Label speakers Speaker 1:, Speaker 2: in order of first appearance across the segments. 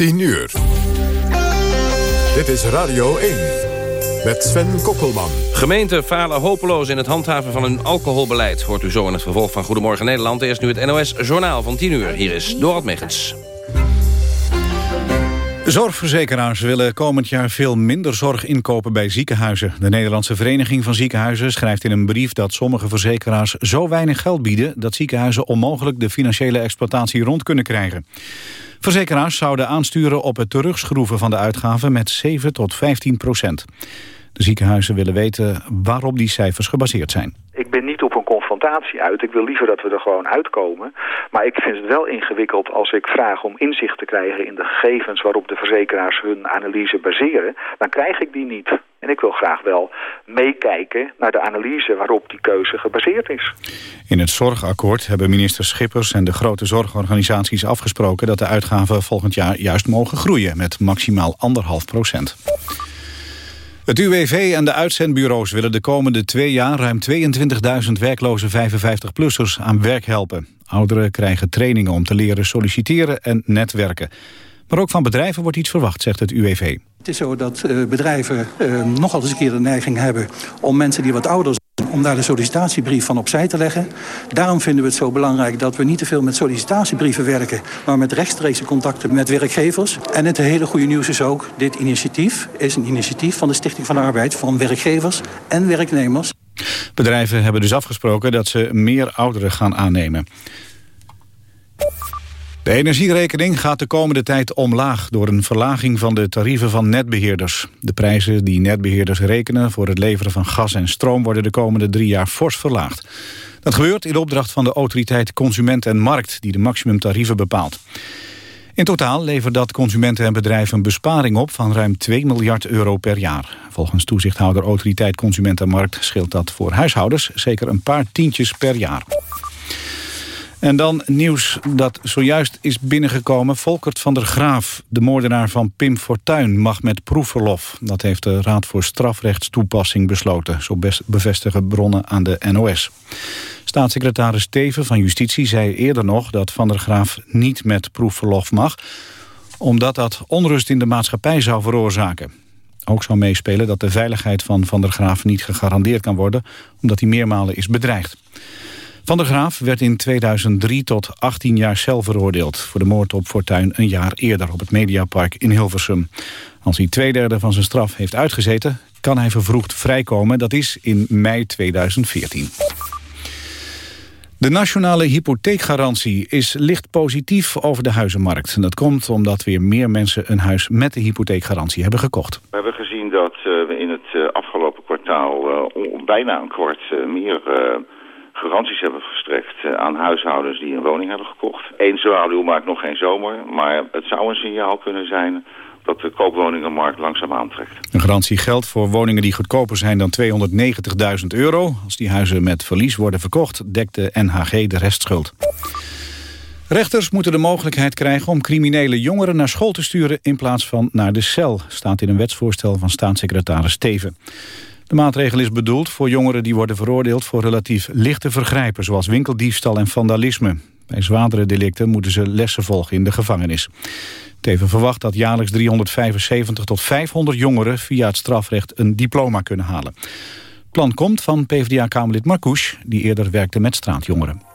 Speaker 1: 10 uur. Dit is Radio 1 met Sven Kokkelman.
Speaker 2: Gemeenten falen hopeloos in het handhaven van hun alcoholbeleid. Hoort u zo in het vervolg van Goedemorgen Nederland. Eerst nu het NOS Journaal van 10 uur. Hier is Dorald Megens.
Speaker 3: Zorgverzekeraars willen komend jaar veel minder zorg inkopen bij ziekenhuizen. De Nederlandse Vereniging van Ziekenhuizen schrijft in een brief dat sommige verzekeraars zo weinig geld bieden dat ziekenhuizen onmogelijk de financiële exploitatie rond kunnen krijgen. Verzekeraars zouden aansturen op het terugschroeven van de uitgaven met 7 tot 15 procent. De ziekenhuizen willen weten waarop die cijfers gebaseerd zijn.
Speaker 4: Ik ben niet op een confrontatie uit. Ik wil liever dat we er gewoon uitkomen. Maar ik vind het wel ingewikkeld als ik vraag om inzicht te krijgen in de gegevens waarop de verzekeraars hun analyse baseren. Dan krijg ik die niet. En ik wil graag wel meekijken naar de analyse waarop die keuze gebaseerd is.
Speaker 3: In het zorgakkoord hebben minister Schippers en de grote zorgorganisaties afgesproken dat de uitgaven volgend jaar juist mogen groeien met maximaal anderhalf procent. Het UWV en de uitzendbureaus willen de komende twee jaar ruim 22.000 werkloze 55-plussers aan werk helpen. Ouderen krijgen trainingen om te leren solliciteren en netwerken. Maar ook van bedrijven wordt iets verwacht, zegt het UWV.
Speaker 5: Het is zo dat uh, bedrijven uh, nogal eens een keer de neiging hebben om mensen die wat ouder zijn, om daar de sollicitatiebrief van opzij te leggen. Daarom vinden we het zo belangrijk dat we niet te veel met sollicitatiebrieven werken, maar met rechtstreekse contacten met werkgevers. En het hele goede nieuws is ook, dit initiatief is een initiatief van de Stichting van de Arbeid van werkgevers en werknemers.
Speaker 3: Bedrijven hebben dus afgesproken dat ze meer ouderen gaan aannemen. De energierekening gaat de komende tijd omlaag door een verlaging van de tarieven van netbeheerders. De prijzen die netbeheerders rekenen voor het leveren van gas en stroom worden de komende drie jaar fors verlaagd. Dat gebeurt in opdracht van de autoriteit Consument en Markt die de maximumtarieven bepaalt. In totaal levert dat consumenten en bedrijven een besparing op van ruim 2 miljard euro per jaar. Volgens toezichthouder Autoriteit Consument en Markt scheelt dat voor huishoudens zeker een paar tientjes per jaar. En dan nieuws dat zojuist is binnengekomen. Volkert van der Graaf, de moordenaar van Pim Fortuyn, mag met proefverlof. Dat heeft de Raad voor Strafrechtstoepassing besloten. Zo bevestigen bronnen aan de NOS. Staatssecretaris Teven van Justitie zei eerder nog... dat Van der Graaf niet met proefverlof mag... omdat dat onrust in de maatschappij zou veroorzaken. Ook zou meespelen dat de veiligheid van Van der Graaf niet gegarandeerd kan worden... omdat hij meermalen is bedreigd. Van der Graaf werd in 2003 tot 18 jaar cel veroordeeld... voor de moord op Fortuin een jaar eerder op het Mediapark in Hilversum. Als hij twee derde van zijn straf heeft uitgezeten... kan hij vervroegd vrijkomen, dat is in mei 2014. De nationale hypotheekgarantie is licht positief over de huizenmarkt. En dat komt omdat weer meer mensen een huis met de hypotheekgarantie hebben gekocht.
Speaker 6: We hebben gezien dat uh, we in het uh, afgelopen kwartaal uh, bijna een kwart meer garanties hebben verstrekt eh, aan huishoudens die een woning hebben gekocht. Eén zwaluw maakt nog geen zomer, maar het zou een signaal kunnen zijn dat de koopwoningenmarkt langzaam aantrekt.
Speaker 3: Een garantie geldt voor woningen die goedkoper zijn dan 290.000 euro. Als die huizen met verlies worden verkocht, dekt de NHG de restschuld. Rechters moeten de mogelijkheid krijgen om criminele jongeren naar school te sturen in plaats van naar de cel, staat in een wetsvoorstel van staatssecretaris Steven. De maatregel is bedoeld voor jongeren die worden veroordeeld voor relatief lichte vergrijpen, zoals winkeldiefstal en vandalisme. Bij zwaardere delicten moeten ze lessen volgen in de gevangenis. Teven verwacht dat jaarlijks 375 tot 500 jongeren via het strafrecht een diploma kunnen halen. Het plan komt van PvdA-kamerlid Marcouch, die eerder werkte met straatjongeren.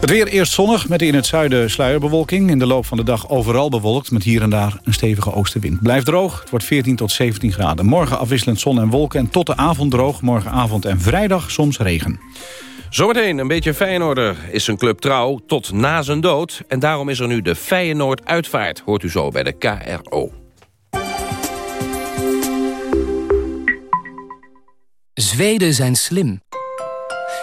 Speaker 3: Het weer eerst zonnig, met in het zuiden sluierbewolking. In de loop van de dag overal bewolkt, met hier en daar een stevige oostenwind. Blijft droog, het wordt 14 tot 17 graden. Morgen afwisselend zon en wolken en tot de avond droog. Morgenavond en vrijdag soms regen.
Speaker 2: Zometeen een beetje Feyenoorder is zijn club trouw tot na zijn dood. En daarom is er nu de Feyenoord-uitvaart, hoort u zo bij de KRO.
Speaker 7: Zweden zijn slim.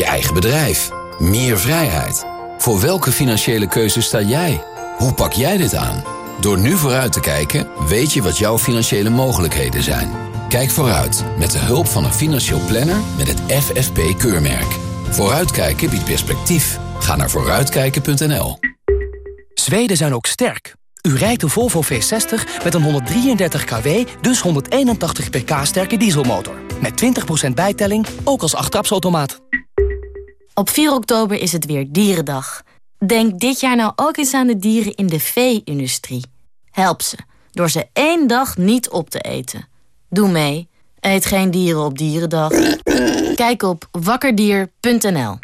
Speaker 8: je eigen bedrijf. Meer vrijheid. Voor welke financiële keuze sta jij? Hoe pak jij dit aan? Door nu vooruit te kijken, weet je wat jouw financiële mogelijkheden zijn. Kijk vooruit met de hulp van een financieel planner met het FFP-keurmerk. Vooruitkijken biedt perspectief. Ga naar vooruitkijken.nl.
Speaker 7: Zweden zijn ook sterk. U rijdt de Volvo V60 met een 133 kW, dus 181 pk sterke dieselmotor. Met 20% bijtelling, ook als achttrapsautomaat.
Speaker 9: Op 4 oktober is het weer Dierendag. Denk dit jaar nou ook eens aan de dieren in de vee-industrie. Help ze, door ze één dag niet op te eten. Doe mee. Eet geen dieren op Dierendag. Kijk op wakkerdier.nl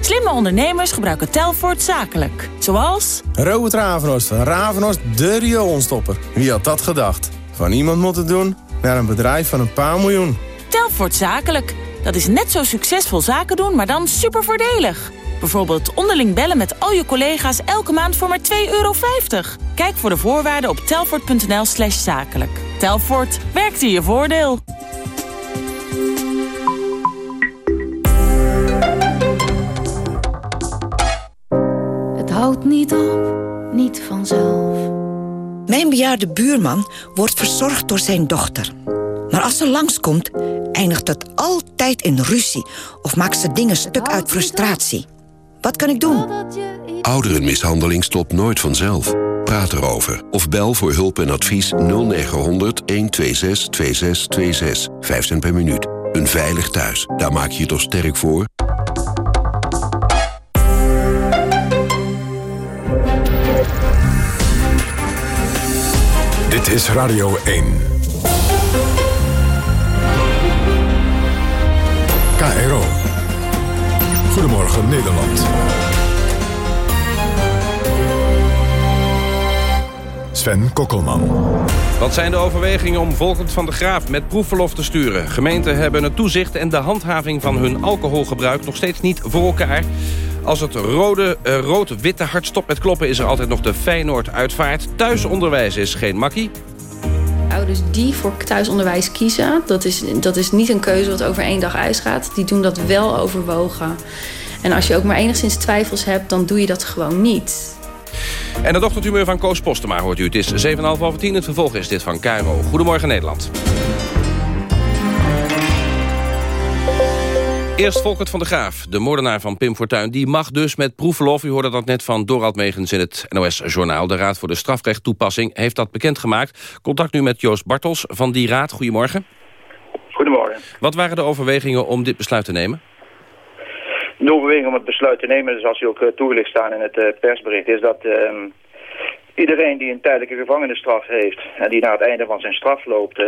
Speaker 10: Slimme ondernemers gebruiken Telfort zakelijk. Zoals...
Speaker 11: Robert Ravenhorst van Ravenhorst de rioolstopper. Wie had dat gedacht? Van iemand moeten doen naar een bedrijf van een paar miljoen.
Speaker 10: Telfort zakelijk. Dat is net zo succesvol zaken doen, maar dan super voordelig. Bijvoorbeeld onderling bellen met al je collega's elke maand voor maar 2,50 euro. Kijk voor de voorwaarden op telfort.nl slash zakelijk. Telfort, werkt in je voordeel.
Speaker 12: Het houdt niet op, niet vanzelf.
Speaker 13: Mijn bejaarde buurman wordt verzorgd door zijn dochter. Maar als ze langskomt, eindigt het altijd in ruzie... of maakt ze dingen stuk uit frustratie. Wat kan ik doen?
Speaker 14: Ouderenmishandeling stopt nooit vanzelf. Praat erover of bel voor hulp en advies 0900 126 2626. 5 cent per minuut. Een veilig thuis. Daar maak je je toch sterk voor?
Speaker 1: Dit is Radio 1. KRO. Goedemorgen Nederland. Sven Kokkelman.
Speaker 2: Wat zijn de overwegingen om Volkert van de Graaf met proefverlof te sturen? Gemeenten hebben het toezicht en de handhaving van hun alcoholgebruik nog steeds niet voor elkaar. Als het rode, uh, rood-witte hart stopt met kloppen is er altijd nog de Feyenoord-uitvaart. Thuisonderwijs is geen makkie.
Speaker 15: Ouders die voor thuisonderwijs kiezen, dat is, dat is niet een keuze wat over één dag uitgaat. Die doen dat wel overwogen. En als je ook maar enigszins twijfels hebt, dan doe je dat gewoon niet.
Speaker 2: En het ochtendhumeur van Koos Postema hoort u. Het is 7,5 over 10. Het vervolg is dit van Cairo. Goedemorgen Nederland. Eerst Volkert van de Graaf, de moordenaar van Pim Fortuyn. Die mag dus met proefverlof, u hoorde dat net van Dorald Megens in het NOS-journaal. De Raad voor de Strafrechttoepassing heeft dat bekendgemaakt. Contact nu met Joost Bartels van die raad. Goedemorgen.
Speaker 16: Goedemorgen.
Speaker 2: Wat waren de overwegingen om dit besluit te nemen?
Speaker 16: De overweging om het besluit te nemen, zoals u ook uh, toegelicht staan in het uh, persbericht, is dat uh, iedereen die een tijdelijke gevangenisstraf heeft en die na het einde van zijn straf loopt,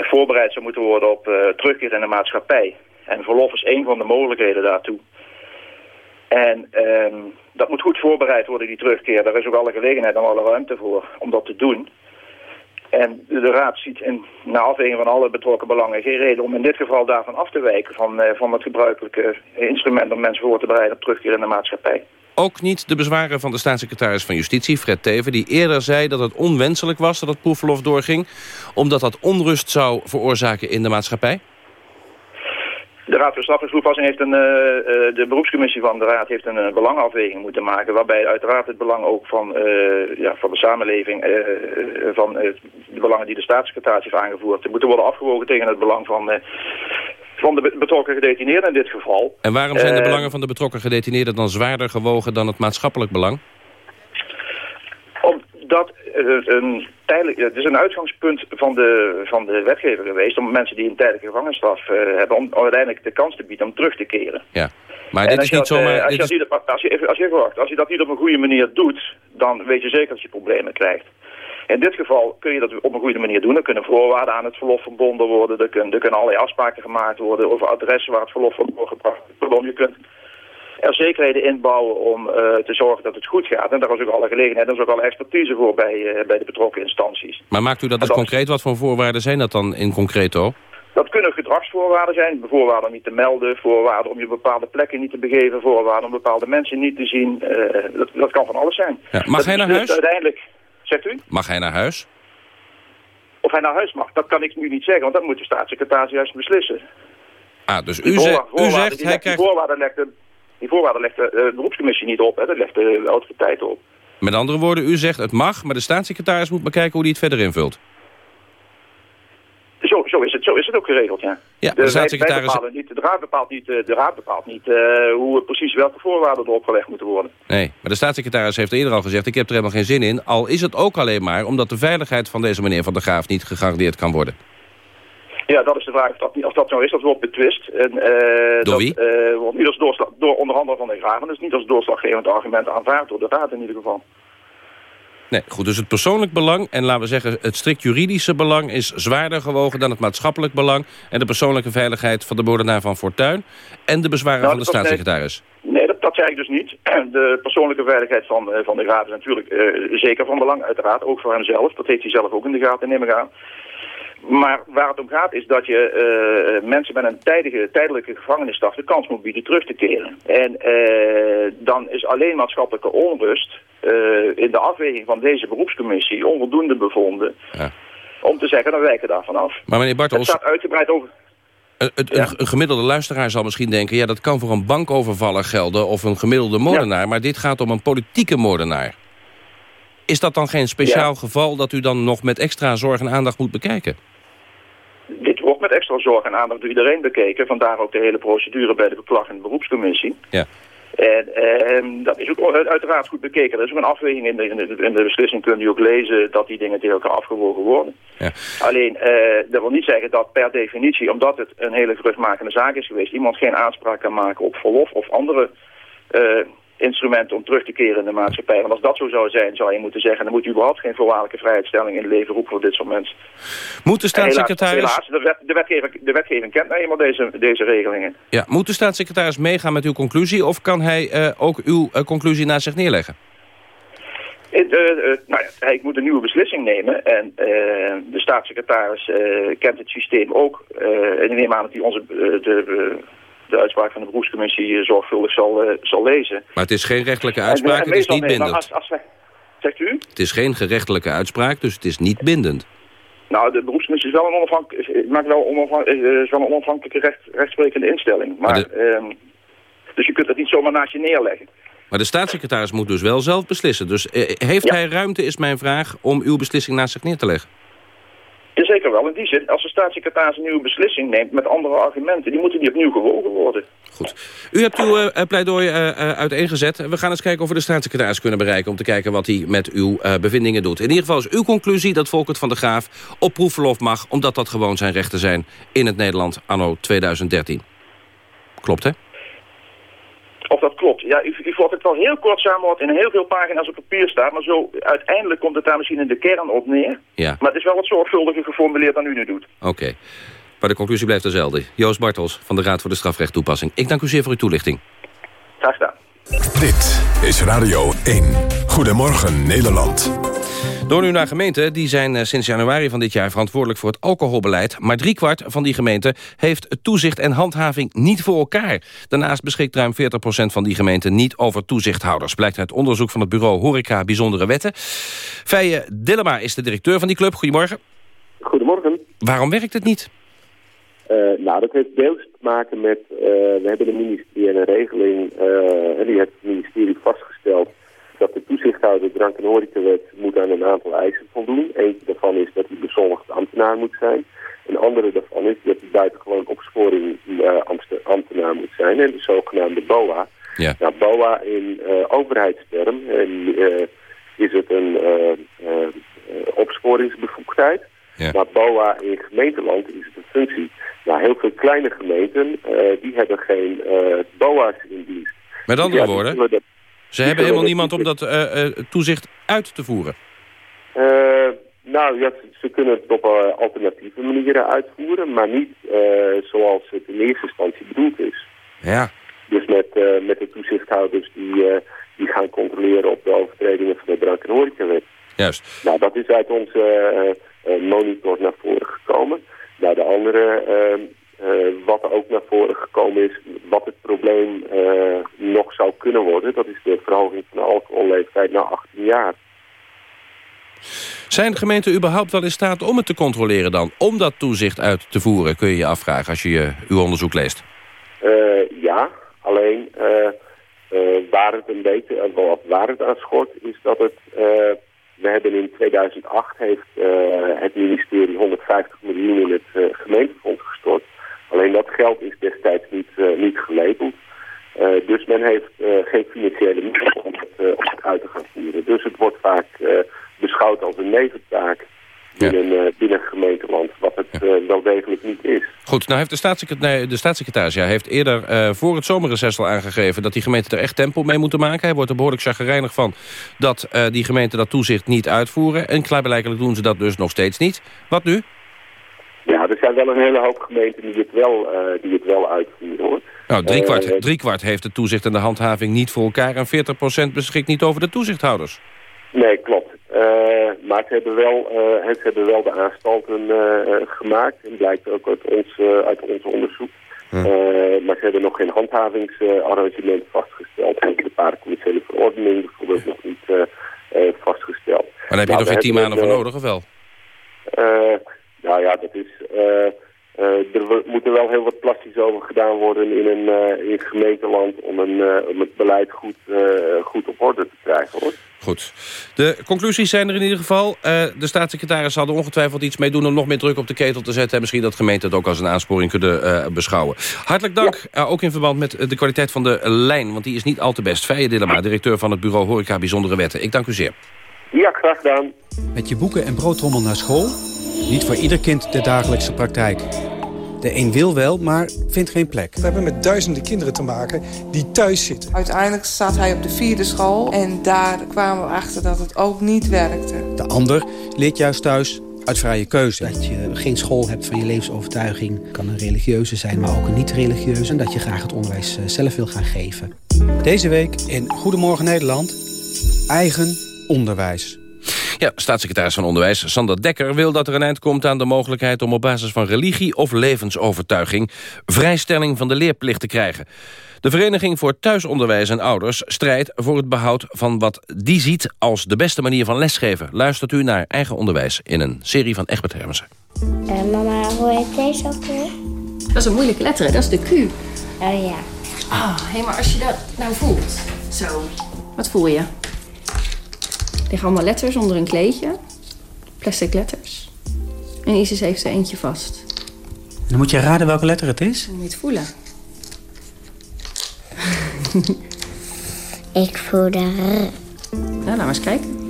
Speaker 16: voorbereid zou moeten worden op terugkeer in de maatschappij. En verlof is één van de mogelijkheden daartoe. En um, dat moet goed voorbereid worden, die terugkeer. Daar is ook alle gelegenheid en alle ruimte voor om dat te doen. En de Raad ziet in, na afweging van alle betrokken belangen geen reden om in dit geval daarvan af te wijken van, uh, van het gebruikelijke instrument om mensen voor te bereiden op terugkeer in de maatschappij.
Speaker 2: Ook niet de bezwaren van de staatssecretaris van Justitie, Fred Teven... die eerder zei dat het onwenselijk was dat het proefverlof doorging... omdat dat onrust zou veroorzaken in de maatschappij?
Speaker 16: De Raad voor Strafrechtstoepassing heeft een, uh, uh, de beroepscommissie van de Raad heeft een uh, belangafweging moeten maken, waarbij uiteraard het belang ook van, ja, van de samenleving, van de belangen die de staatssecretaris heeft aangevoerd, moeten worden afgewogen tegen het belang van, van de betrokken gedetineerden in dit geval.
Speaker 2: En waarom zijn de belangen van de betrokken gedetineerden dan zwaarder gewogen dan het maatschappelijk belang?
Speaker 16: Omdat een tijdelijk, het is een uitgangspunt van de, van de wetgever geweest om mensen die een tijdelijke gevangenisstraf uh, hebben, om uiteindelijk de kans te bieden om terug te keren.
Speaker 2: Ja, maar dit is niet zomaar...
Speaker 16: Als je, als dat niet op een goede manier doet, dan weet je zeker dat je problemen krijgt. In dit geval kun je dat op een goede manier doen. Er kunnen voorwaarden aan het verlof verbonden worden. Er kunnen, er kunnen allerlei afspraken gemaakt worden over adressen waar het verlof wordt doorgebracht. Pardon, je kunt er zekerheden inbouwen om uh, te zorgen dat het goed gaat. En daar is ook alle gelegenheid, daar is ook alle expertise voor bij, uh, bij de betrokken instanties.
Speaker 2: Maar maakt u dat dus dat concreet? Wat voor voorwaarden zijn dat dan in concreto?
Speaker 16: Dat kunnen gedragsvoorwaarden zijn, voorwaarden om niet te melden, voorwaarden om je bepaalde plekken niet te begeven, voorwaarden om bepaalde mensen niet te zien. Uh, dat, dat kan van alles zijn.
Speaker 2: Ja, mag
Speaker 16: dat
Speaker 2: hij naar huis?
Speaker 16: Uiteindelijk, zegt u?
Speaker 2: Mag hij naar huis?
Speaker 16: Of hij naar huis mag, dat kan ik nu niet zeggen, want dat moet de staatssecretaris juist beslissen.
Speaker 2: Ah, dus u, zegt, u zegt hij krijgt...
Speaker 16: Die voorwaarden legt de, die voorwaarden legt de beroepscommissie niet op, hè. dat legt de autoriteit op.
Speaker 2: Met andere woorden, u zegt het mag, maar de staatssecretaris moet bekijken hoe hij het verder invult.
Speaker 16: Zo, zo, is het, zo is het ook geregeld, ja.
Speaker 2: Ja, de, staatssecretaris-
Speaker 16: wij bepalen niet, de raad bepaalt niet, eh, de raad bepaalt niet eh, hoe precies welke voorwaarden erop gelegd moeten worden.
Speaker 2: Nee, maar de staatssecretaris heeft eerder al gezegd... ik heb er helemaal geen zin in, al is het ook alleen maar... omdat de veiligheid van deze meneer Van der Graaf niet gegarandeerd kan worden.
Speaker 16: Ja, dat is de vraag of dat, of dat zo is. Dat wordt betwist. En, eh, dat,
Speaker 2: wie?
Speaker 16: eh, wordt niet als doorslag, door onder andere van de graven. Dus niet als doorslaggevend argument aanvaard door de raad in ieder geval.
Speaker 2: Nee, goed, dus het persoonlijk belang... en laten we zeggen het strikt juridische belang... is zwaarder gewogen dan het maatschappelijk belang... en de persoonlijke veiligheid van de moordenaar van Fortuin... en de bezwaren
Speaker 16: Nou,
Speaker 2: van de
Speaker 16: dat- nee.
Speaker 2: staatssecretaris.
Speaker 16: Nee, dat, dat zeg ik dus niet. De persoonlijke veiligheid van, eh, van de graaf is natuurlijk zeker van belang, uiteraard. Ook voor hemzelf. Dat heeft hij zelf ook in de gaten, neem ik aan. Maar waar het om gaat is dat je eh, mensen met een tijdige, tijdelijke gevangenisstraf de kans moet bieden terug te keren. En eh, dan is alleen maatschappelijke onrust eh, in de afweging van deze beroepscommissie onvoldoende bevonden om te zeggen, dan wijken we daarvan af.
Speaker 2: Maar meneer
Speaker 16: Het
Speaker 2: Bartels,
Speaker 16: staat uitgebreid over...
Speaker 2: het- een gemiddelde luisteraar zal misschien denken... ja, dat kan voor een bankovervaller gelden of een gemiddelde moordenaar... maar dit gaat om een politieke moordenaar. Is dat dan geen speciaal geval dat u dan nog met extra zorg en aandacht moet bekijken?
Speaker 16: Wordt met extra zorg en aandacht door iedereen bekeken. Vandaar ook de hele procedure bij de beklag- en beroepscommissie.
Speaker 2: Ja.
Speaker 16: En ehm, dat is ook uit- uiteraard goed bekeken. Er is ook een afweging in de, in, de, in de beslissing kun je ook lezen dat die dingen tegen elkaar afgewogen worden.
Speaker 2: Ja.
Speaker 16: Alleen, eh, dat wil niet zeggen dat per definitie, omdat het een hele geruchtmakende zaak is geweest, iemand geen aanspraak kan maken op verlof of andere eh, instrumenten om terug te keren in de maatschappij. Want als dat zo zou zijn, zou je moeten zeggen, dan moet je überhaupt geen voorwaardelijke vrijheidstelling in het leven roepen voor dit soort mensen.
Speaker 2: Moet de
Speaker 16: helaas-
Speaker 2: staatssecretaris,
Speaker 16: Helaas, de, wet, de, wetgever, de wetgeving kent nou eenmaal deze, deze regelingen.
Speaker 2: ja, moet de staatssecretaris meegaan met uw conclusie... of kan hij eh, ook uw eh, conclusie naast zich neerleggen?
Speaker 16: Eh, nou ja, hij moet een nieuwe beslissing nemen. En de staatssecretaris kent het systeem ook. En ik neem aan dat hij onze, de, de uitspraak van de beroepscommissie eh, zorgvuldig zal, eh, zal lezen.
Speaker 2: Maar het is geen rechtelijke
Speaker 16: En,
Speaker 2: uitspraak,
Speaker 16: eh,
Speaker 2: het is niet
Speaker 16: nee,
Speaker 2: bindend.
Speaker 16: Als, als zegt u?
Speaker 2: Het is geen gerechtelijke uitspraak, dus het is niet bindend.
Speaker 16: Nou, de beroepscommissie is wel een, onafhank, is- maakt wel onafhank, is, is wel een onafhankelijke recht, rechtsprekende instelling. Maar, ehm, dus je kunt het niet zomaar naast je neerleggen.
Speaker 2: Maar de staatssecretaris moet dus wel zelf beslissen. Dus eh, heeft hij ruimte, is mijn vraag, om uw beslissing naast zich neer te leggen?
Speaker 16: Jazeker wel. In die zin, als de staatssecretaris een nieuwe beslissing neemt met andere argumenten, die moeten niet opnieuw gewogen worden.
Speaker 2: U hebt uw eh, eh, pleidooi eh, eh, uiteengezet. We gaan eens kijken of we de staatssecretaris kunnen bereiken... om te kijken wat hij met uw bevindingen doet. In ieder geval is uw conclusie dat Volkert van der Graaf op proefverlof mag... omdat dat gewoon zijn rechten zijn in het Nederland anno 2013. Klopt, hè?
Speaker 16: Of dat klopt. Ja, u, u vat het wel heel kort samen wat in heel veel pagina's op papier staat, maar zo uiteindelijk komt het daar misschien in de kern op neer.
Speaker 2: Ja,
Speaker 16: Maar het is wel wat zorgvuldiger geformuleerd dan u nu doet.
Speaker 2: oké. Maar de conclusie blijft dezelfde. Joost Bartels van de Raad voor de Strafrechttoepassing. Ik dank u zeer voor uw toelichting.
Speaker 16: Graag gedaan.
Speaker 1: Dit is Radio 1. Goedemorgen Nederland.
Speaker 2: Door nu naar gemeenten, die zijn eh, sinds januari van dit jaar verantwoordelijk voor het alcoholbeleid. Maar driekwart van die gemeenten heeft toezicht en handhaving niet voor elkaar. Daarnaast beschikt ruim 40% van die gemeenten niet over toezichthouders. Blijkt uit onderzoek van het bureau Horeca Bijzondere Wetten. Feije Dillema is de directeur van die club. Goedemorgen.
Speaker 17: Goedemorgen.
Speaker 2: Waarom werkt het niet?
Speaker 17: Eh, nou, dat heeft deels te maken met, eh, we hebben een ministerie en een regeling, en die heeft het ministerie vastgesteld dat de toezichthouder drank- en horecawet moet aan een aantal eisen voldoen. Eentje daarvan is dat hij bezoldigd ambtenaar moet zijn. Een andere daarvan is dat hij buitengewoon opsporing eh, ambte- ambtenaar moet zijn, en de zogenaamde BOA.
Speaker 2: Ja.
Speaker 17: Nou, BOA in eh, overheidsterm en, eh, is het een opsporingsbevoegdheid. Maar BOA in gemeenteland is het een functie. Nou, heel veel kleine gemeenten, die hebben geen BOA's in dienst.
Speaker 2: Met andere
Speaker 17: Ja,
Speaker 2: woorden, ze hebben helemaal niemand om dat eh, eh, toezicht uit te voeren.
Speaker 17: Eh, nou ja, ze, kunnen het op alternatieve manieren uitvoeren, maar niet zoals het in eerste instantie bedoeld is.
Speaker 2: Ja.
Speaker 17: Dus met, met de toezichthouders die, die gaan controleren op de overtredingen van de drank- en horecawet.
Speaker 2: Juist.
Speaker 17: Nou, dat is uit onze monitor naar voren gekomen. Nou, de andere, wat er ook naar voren gekomen is, wat het probleem eh, nog zou kunnen worden, dat is de verhoging van de alcoholleeftijd naar 18 jaar.
Speaker 2: Zijn gemeenten überhaupt wel in staat om het te controleren dan? Om dat toezicht uit te voeren, kun je je afvragen als je je, uw onderzoek leest.
Speaker 17: Eh, ja, alleen eh, waar het een beetje, of waar het aan schort, is dat het... we hebben in 2008 heeft het ministerie 150 miljoen in het gemeentefonds gestort. Alleen dat geld is destijds niet, niet gelabeld. dus men heeft geen financiële middelen om het, om het uit te gaan voeren. Dus het wordt vaak beschouwd als een neventaak binnen, ja. binnen gemeenteland, wat het uh, wel degelijk niet is.
Speaker 2: Goed, nou heeft de staatssecretaris, de staatssecretaris ja, heeft eerder uh, voor het zomerreces al aangegeven... dat die gemeenten er echt tempo mee moeten maken. Hij wordt er behoorlijk chagrijnig van dat uh, die gemeenten dat toezicht niet uitvoeren. En klaarblijkelijk doen ze dat dus nog steeds niet. Wat nu?
Speaker 17: Ja, er zijn wel een hele hoop gemeenten die het wel, die het wel uitvoeren, hoor.
Speaker 2: Nou, driekwart, driekwart heeft de toezicht en de handhaving niet voor elkaar... en 40% beschikt niet over de toezichthouders.
Speaker 17: Nee, klopt. Uh, maar ze hebben, wel, uh, ze hebben wel de aanstalten uh, gemaakt. En blijkt ook uit ons, uit ons onderzoek. Hm. maar ze hebben nog geen handhavingsarrangement vastgesteld. En de paracommerciële verordening bijvoorbeeld nog niet vastgesteld.
Speaker 2: Maar daar heb je nou, toch geen tien maanden voor nodig, of wel?
Speaker 17: Nou ja, dat is... er moet er wel heel wat plastisch over gedaan worden in een, in het gemeenteland om, een, om het beleid goed, goed op orde te krijgen. Hoor.
Speaker 2: Goed. De conclusies zijn er in ieder geval. Uh, de staatssecretaris zal er ongetwijfeld iets mee doen... om nog meer druk op de ketel te zetten. En misschien dat gemeenten het ook als een aansporing kunnen uh, beschouwen. Hartelijk dank, ja. uh, ook in verband met de kwaliteit van de lijn. Want die is niet al te best. Feije Dillema, directeur van het bureau Horeca Bijzondere Wetten. Ik dank u zeer.
Speaker 17: Ja, graag gedaan.
Speaker 18: Met je boeken en broodrommel naar school? Niet voor ieder kind de dagelijkse praktijk. De een wil wel, maar vindt geen plek.
Speaker 19: We hebben met duizenden kinderen te maken die thuis zitten.
Speaker 20: Uiteindelijk zat hij op de vierde school en daar kwamen we achter dat het ook niet werkte.
Speaker 18: De ander leert juist thuis uit vrije keuze.
Speaker 21: Dat je geen school hebt van je levensovertuiging. kan een religieuze zijn, maar ook een niet-religieuze. En dat je graag het onderwijs eh, zelf wil gaan geven.
Speaker 18: Deze week in Goedemorgen Nederland. Eigen onderwijs.
Speaker 2: Ja, staatssecretaris van Onderwijs Sander Dekker wil dat er een eind komt aan de mogelijkheid om op basis van religie of levensovertuiging vrijstelling van de leerplicht te krijgen. De Vereniging voor Thuisonderwijs en Ouders strijdt voor het behoud van wat die ziet als de beste manier van lesgeven. Luistert u naar Eigen Onderwijs in een serie van Egbert Hermsen.
Speaker 22: Uh, mama, hoe heet deze ook weer?
Speaker 23: Dat is een moeilijke letter, dat is de Q.
Speaker 22: Oh ja.
Speaker 23: Ah, hé, hey, maar als je dat nou voelt, zo, wat voel je? Liggen allemaal letters onder een kleedje. Plastic letters. En Isis heeft er eentje vast.
Speaker 21: Dan moet je raden welke letter het is?
Speaker 23: Dan moet je het voelen.
Speaker 22: Ik voel de R.
Speaker 23: Nou, laat maar eens kijken.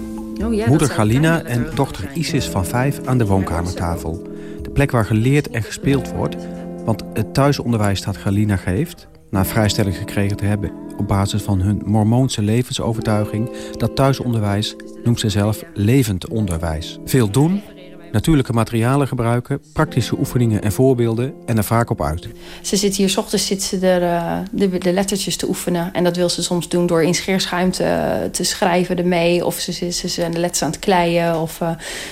Speaker 18: Oh, ja, Moeder Galina en dochter Isis van vijf aan de woonkamertafel. De plek waar geleerd en gespeeld wordt. Want het thuisonderwijs dat Galina geeft... na vrijstelling gekregen te hebben op basis van hun mormoonse levensovertuiging... dat thuisonderwijs noemt ze zelf levend onderwijs. Veel doen, natuurlijke materialen gebruiken, praktische oefeningen en voorbeelden en er vaak op uit.
Speaker 23: Ze zit hier, s ochtends zit ze er, uh, de, de, lettertjes te oefenen. En dat wil ze soms doen door in scheerschuim te, te schrijven ermee. Of ze, ze, ze de letters aan het kleien. Of uh,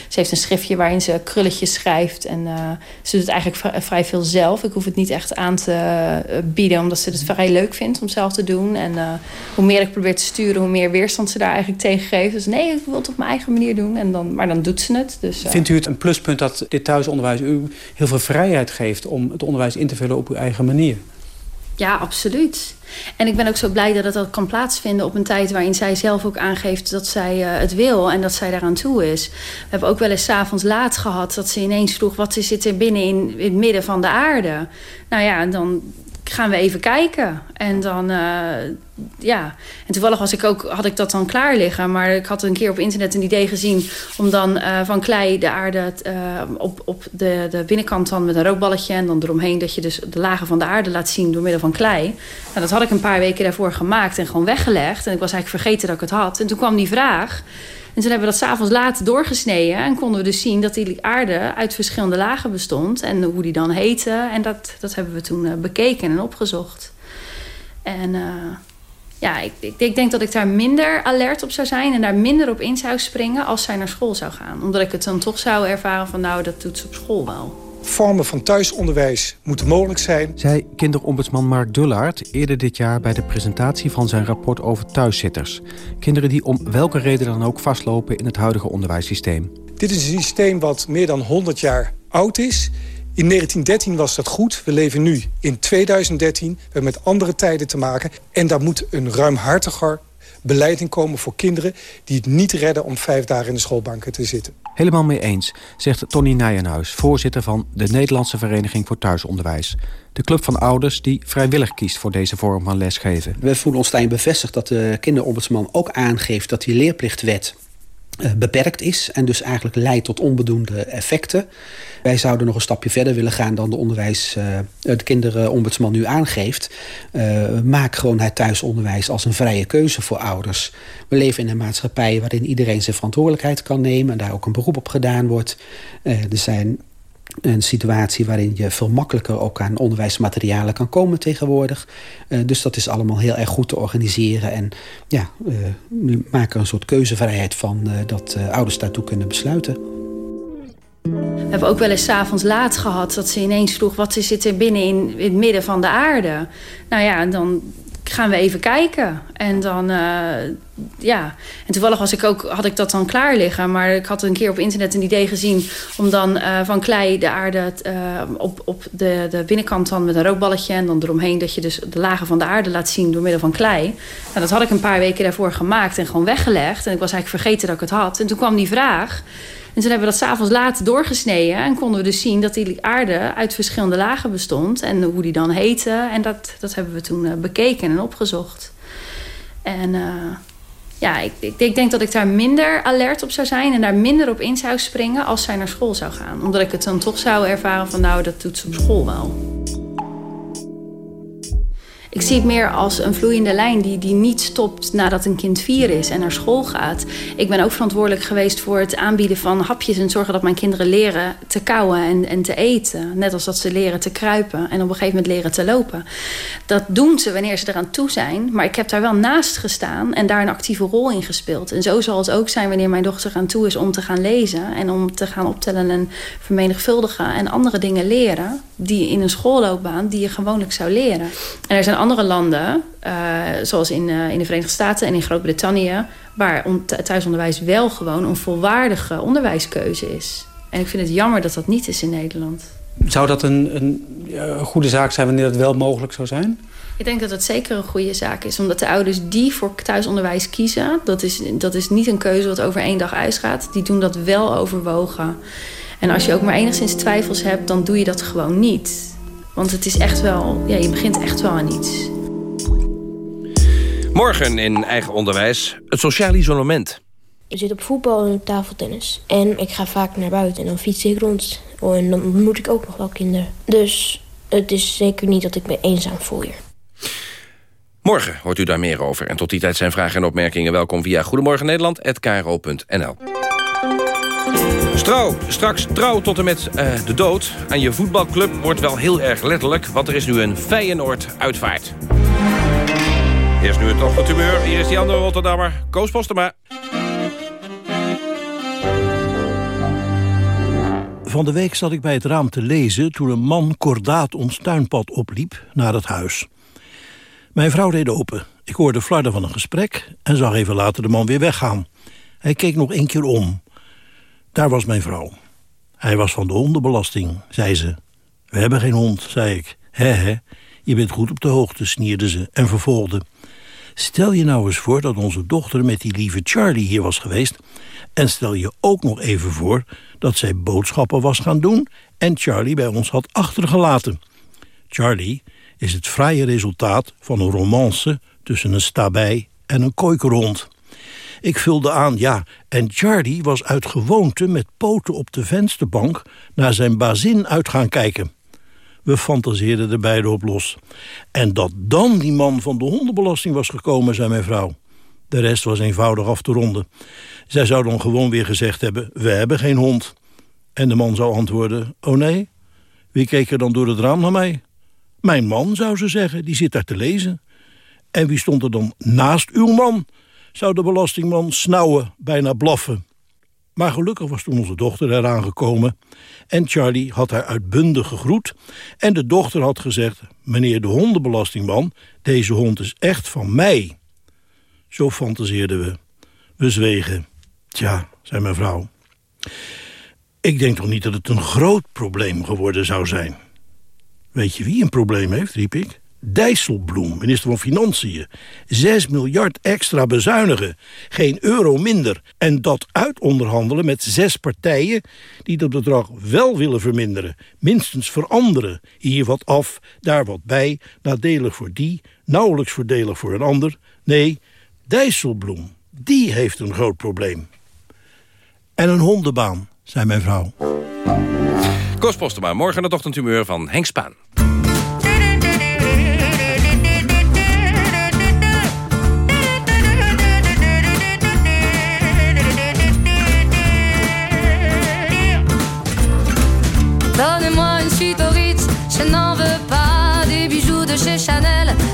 Speaker 23: ze heeft een schriftje waarin ze krulletjes schrijft. En uh, ze doet het eigenlijk vrij veel zelf. Ik hoef het niet echt aan te bieden, omdat ze het vrij leuk vindt om zelf te doen. En hoe meer ik probeer te sturen, hoe meer weerstand ze daar eigenlijk tegen geeft. Dus nee, ik wil het op mijn eigen manier doen. En dan, maar dan doet ze het. Dus,
Speaker 21: Vindt u het een pluspunt dat dit thuisonderwijs u heel veel vrijheid geeft... om het onderwijs in te vullen op uw eigen manier.
Speaker 23: Ja, absoluut. En ik ben ook zo blij dat het dat kan plaatsvinden op een tijd waarin zij zelf ook aangeeft dat zij uh, het wil en dat zij daaraan toe is. We hebben ook wel eens s avonds laat gehad dat ze ineens vroeg wat zit er binnen in, in het midden van de aarde. Nou ja, dan gaan we even kijken. En dan, uh, ja. En toevallig was ik ook, had ik dat dan klaar liggen. Maar ik had een keer op internet een idee gezien... om dan uh, van klei de aarde uh, op, op de, de binnenkant dan met een rookballetje... en dan eromheen dat je dus de lagen van de aarde laat zien door middel van klei. Nou, dat had ik een paar weken daarvoor gemaakt en gewoon weggelegd. En ik was eigenlijk vergeten dat ik het had. En toen kwam die vraag... En toen hebben we dat s'avonds laat doorgesneden. En konden we dus zien dat die aarde uit verschillende lagen bestond. En hoe die dan heette. En dat, dat hebben we toen uh, bekeken en opgezocht. En uh, ja, ik, ik, ik, denk dat ik daar minder alert op zou zijn. En daar minder op in zou springen als zij naar school zou gaan. Omdat ik het dan toch zou ervaren van nou, dat doet ze op school wel
Speaker 19: vormen van thuisonderwijs moeten mogelijk zijn.
Speaker 18: Zei kinderombudsman Mark Dullaert eerder dit jaar... bij de presentatie van zijn rapport over thuiszitters. Kinderen die om welke reden dan ook vastlopen in het huidige onderwijssysteem.
Speaker 19: Dit is een systeem wat meer dan 100 jaar oud is In 1913 was dat goed. We leven nu in 2013. We hebben met andere tijden te maken. En daar moet een ruimhartiger beleid in komen voor kinderen... die het niet redden om vijf dagen in de schoolbanken te zitten.
Speaker 18: Helemaal mee eens, zegt Tony Nijenhuis... voorzitter van de Nederlandse Vereniging voor Thuisonderwijs. De club van ouders die vrijwillig kiest voor deze vorm van lesgeven.
Speaker 21: We voelen ons daarin bevestigd dat de kinderombudsman ook aangeeft... dat die leerplichtwet beperkt is en dus eigenlijk leidt tot onbedoelde effecten. Wij zouden nog een stapje verder willen gaan dan de onderwijs, uh, de kinderombudsman nu aangeeft. Uh, maak gewoon het thuisonderwijs als een vrije keuze voor ouders. We leven in een maatschappij waarin iedereen zijn verantwoordelijkheid kan nemen en daar ook een beroep op gedaan wordt. Er zijn een situatie waarin je veel makkelijker ook aan onderwijsmaterialen kan komen tegenwoordig. Uh, dus dat is allemaal heel erg goed te organiseren. En ja, uh, we maken een soort keuzevrijheid van uh, dat ouders daartoe kunnen besluiten.
Speaker 23: We hebben ook wel eens avonds laat gehad dat ze ineens vroeg... wat zit er binnen in, in het midden van de aarde? Nou ja, dan gaan we even kijken. En dan, uh, ja. En toevallig was ik ook, had ik dat dan klaar liggen. Maar ik had een keer op internet een idee gezien... om dan uh, van klei de aarde uh, op, op de, de binnenkant dan met een rookballetje... en dan eromheen dat je dus de lagen van de aarde laat zien door middel van klei. Nou, dat had ik een paar weken daarvoor gemaakt en gewoon weggelegd. En ik was eigenlijk vergeten dat ik het had. En toen kwam die vraag... En toen hebben we dat s'avonds laat doorgesneden. En konden we dus zien dat die aarde uit verschillende lagen bestond. En hoe die dan heette. En dat, dat hebben we toen uh, bekeken en opgezocht. En uh, ja, ik, ik, ik, denk dat ik daar minder alert op zou zijn. En daar minder op in zou springen als zij naar school zou gaan. Omdat ik het dan toch zou ervaren van nou, dat doet ze op school wel. Ik zie het meer als een vloeiende lijn die, die niet stopt nadat een kind vier is en naar school gaat. Ik ben ook verantwoordelijk geweest voor het aanbieden van hapjes en zorgen dat mijn kinderen leren te kauwen en, en te eten. Net als dat ze leren te kruipen en op een gegeven moment leren te lopen. Dat doen ze wanneer ze eraan toe zijn, maar ik heb daar wel naast gestaan en daar een actieve rol in gespeeld. En zo zal het ook zijn wanneer mijn dochter aan toe is om te gaan lezen en om te gaan optellen en vermenigvuldigen en andere dingen leren die in een schoolloopbaan die je gewoonlijk zou leren. En er zijn andere landen, uh, zoals in, uh, in de Verenigde Staten en in Groot-Brittannië... waar thuisonderwijs wel gewoon een volwaardige onderwijskeuze is. En ik vind het jammer dat dat niet is in Nederland.
Speaker 21: Zou dat een, een, een goede zaak zijn wanneer dat wel mogelijk zou zijn?
Speaker 23: Ik denk dat het zeker een goede zaak is. Omdat de ouders die voor thuisonderwijs kiezen... dat is, dat is niet een keuze wat over één dag uitgaat. Die doen dat wel overwogen. En als je ook maar enigszins twijfels hebt... dan doe je dat gewoon niet. Want het is echt wel, ja, je begint echt wel aan iets.
Speaker 2: Morgen in eigen onderwijs, het sociaal isolement.
Speaker 22: Ik zit op voetbal en op tafeltennis. En ik ga vaak naar buiten en dan fiets ik rond. Oh, en dan ontmoet ik ook nog wel kinderen. Dus het is zeker niet dat ik me eenzaam voel hier.
Speaker 2: Morgen hoort u daar meer over. En tot die tijd zijn vragen en opmerkingen welkom via Goedemorgen Nederland@kro.nl. Strouw, straks trouw tot en met uh, de dood. Aan je voetbalclub wordt wel heel erg letterlijk... want er is nu een Feyenoord-uitvaart. Eerst nu het ochtendhumeur. Hier is die andere Rotterdammer, Koos Postema.
Speaker 24: Van de week zat ik bij het raam te lezen... toen een man kordaat ons tuinpad opliep naar het huis. Mijn vrouw deed open. Ik hoorde flarden van een gesprek... en zag even later de man weer weggaan. Hij keek nog één keer om... Daar was mijn vrouw. Hij was van de hondenbelasting, zei ze. We hebben geen hond, zei ik. Hè, hè, je bent goed op de hoogte, snierde ze en vervolgde. Stel je nou eens voor dat onze dochter met die lieve Charlie hier was geweest... en stel je ook nog even voor dat zij boodschappen was gaan doen... en Charlie bij ons had achtergelaten. Charlie is het vrije resultaat van een romance tussen een stabij en een kooikerhond... Ik vulde aan, ja, en Charlie was uit gewoonte met poten op de vensterbank naar zijn bazin uit gaan kijken. We fantaseerden er beide op los. En dat dan die man van de hondenbelasting was gekomen, zei mijn vrouw. De rest was eenvoudig af te ronden. Zij zou dan gewoon weer gezegd hebben, we hebben geen hond. En de man zou antwoorden, oh nee? Wie keek er dan door het raam naar mij? Mijn man, zou ze zeggen, die zit daar te lezen. En wie stond er dan naast uw man? Zou de belastingman snauwen, bijna blaffen. Maar gelukkig was toen onze dochter eraan gekomen... en Charlie had haar uitbundig gegroet... en de dochter had gezegd... meneer de hondenbelastingman, deze hond is echt van mij. Zo fantaseerden we. We zwegen. Tja, zei mijn vrouw. Ik denk toch niet dat het een groot probleem geworden zou zijn. Weet je wie een probleem heeft, riep ik. Dijsselbloem, minister van Financiën. 6 miljard extra bezuinigen. Geen euro minder. En dat uitonderhandelen met zes partijen... die dat bedrag wel willen verminderen. Minstens veranderen. Hier wat af, daar wat bij. Nadelig voor die, nauwelijks voordelig voor een ander. Nee, Dijsselbloem, die heeft een groot probleem. En een hondenbaan, zei mijn vrouw.
Speaker 2: Koos Postema, morgen het ochtendhumeur van Henk Spaan.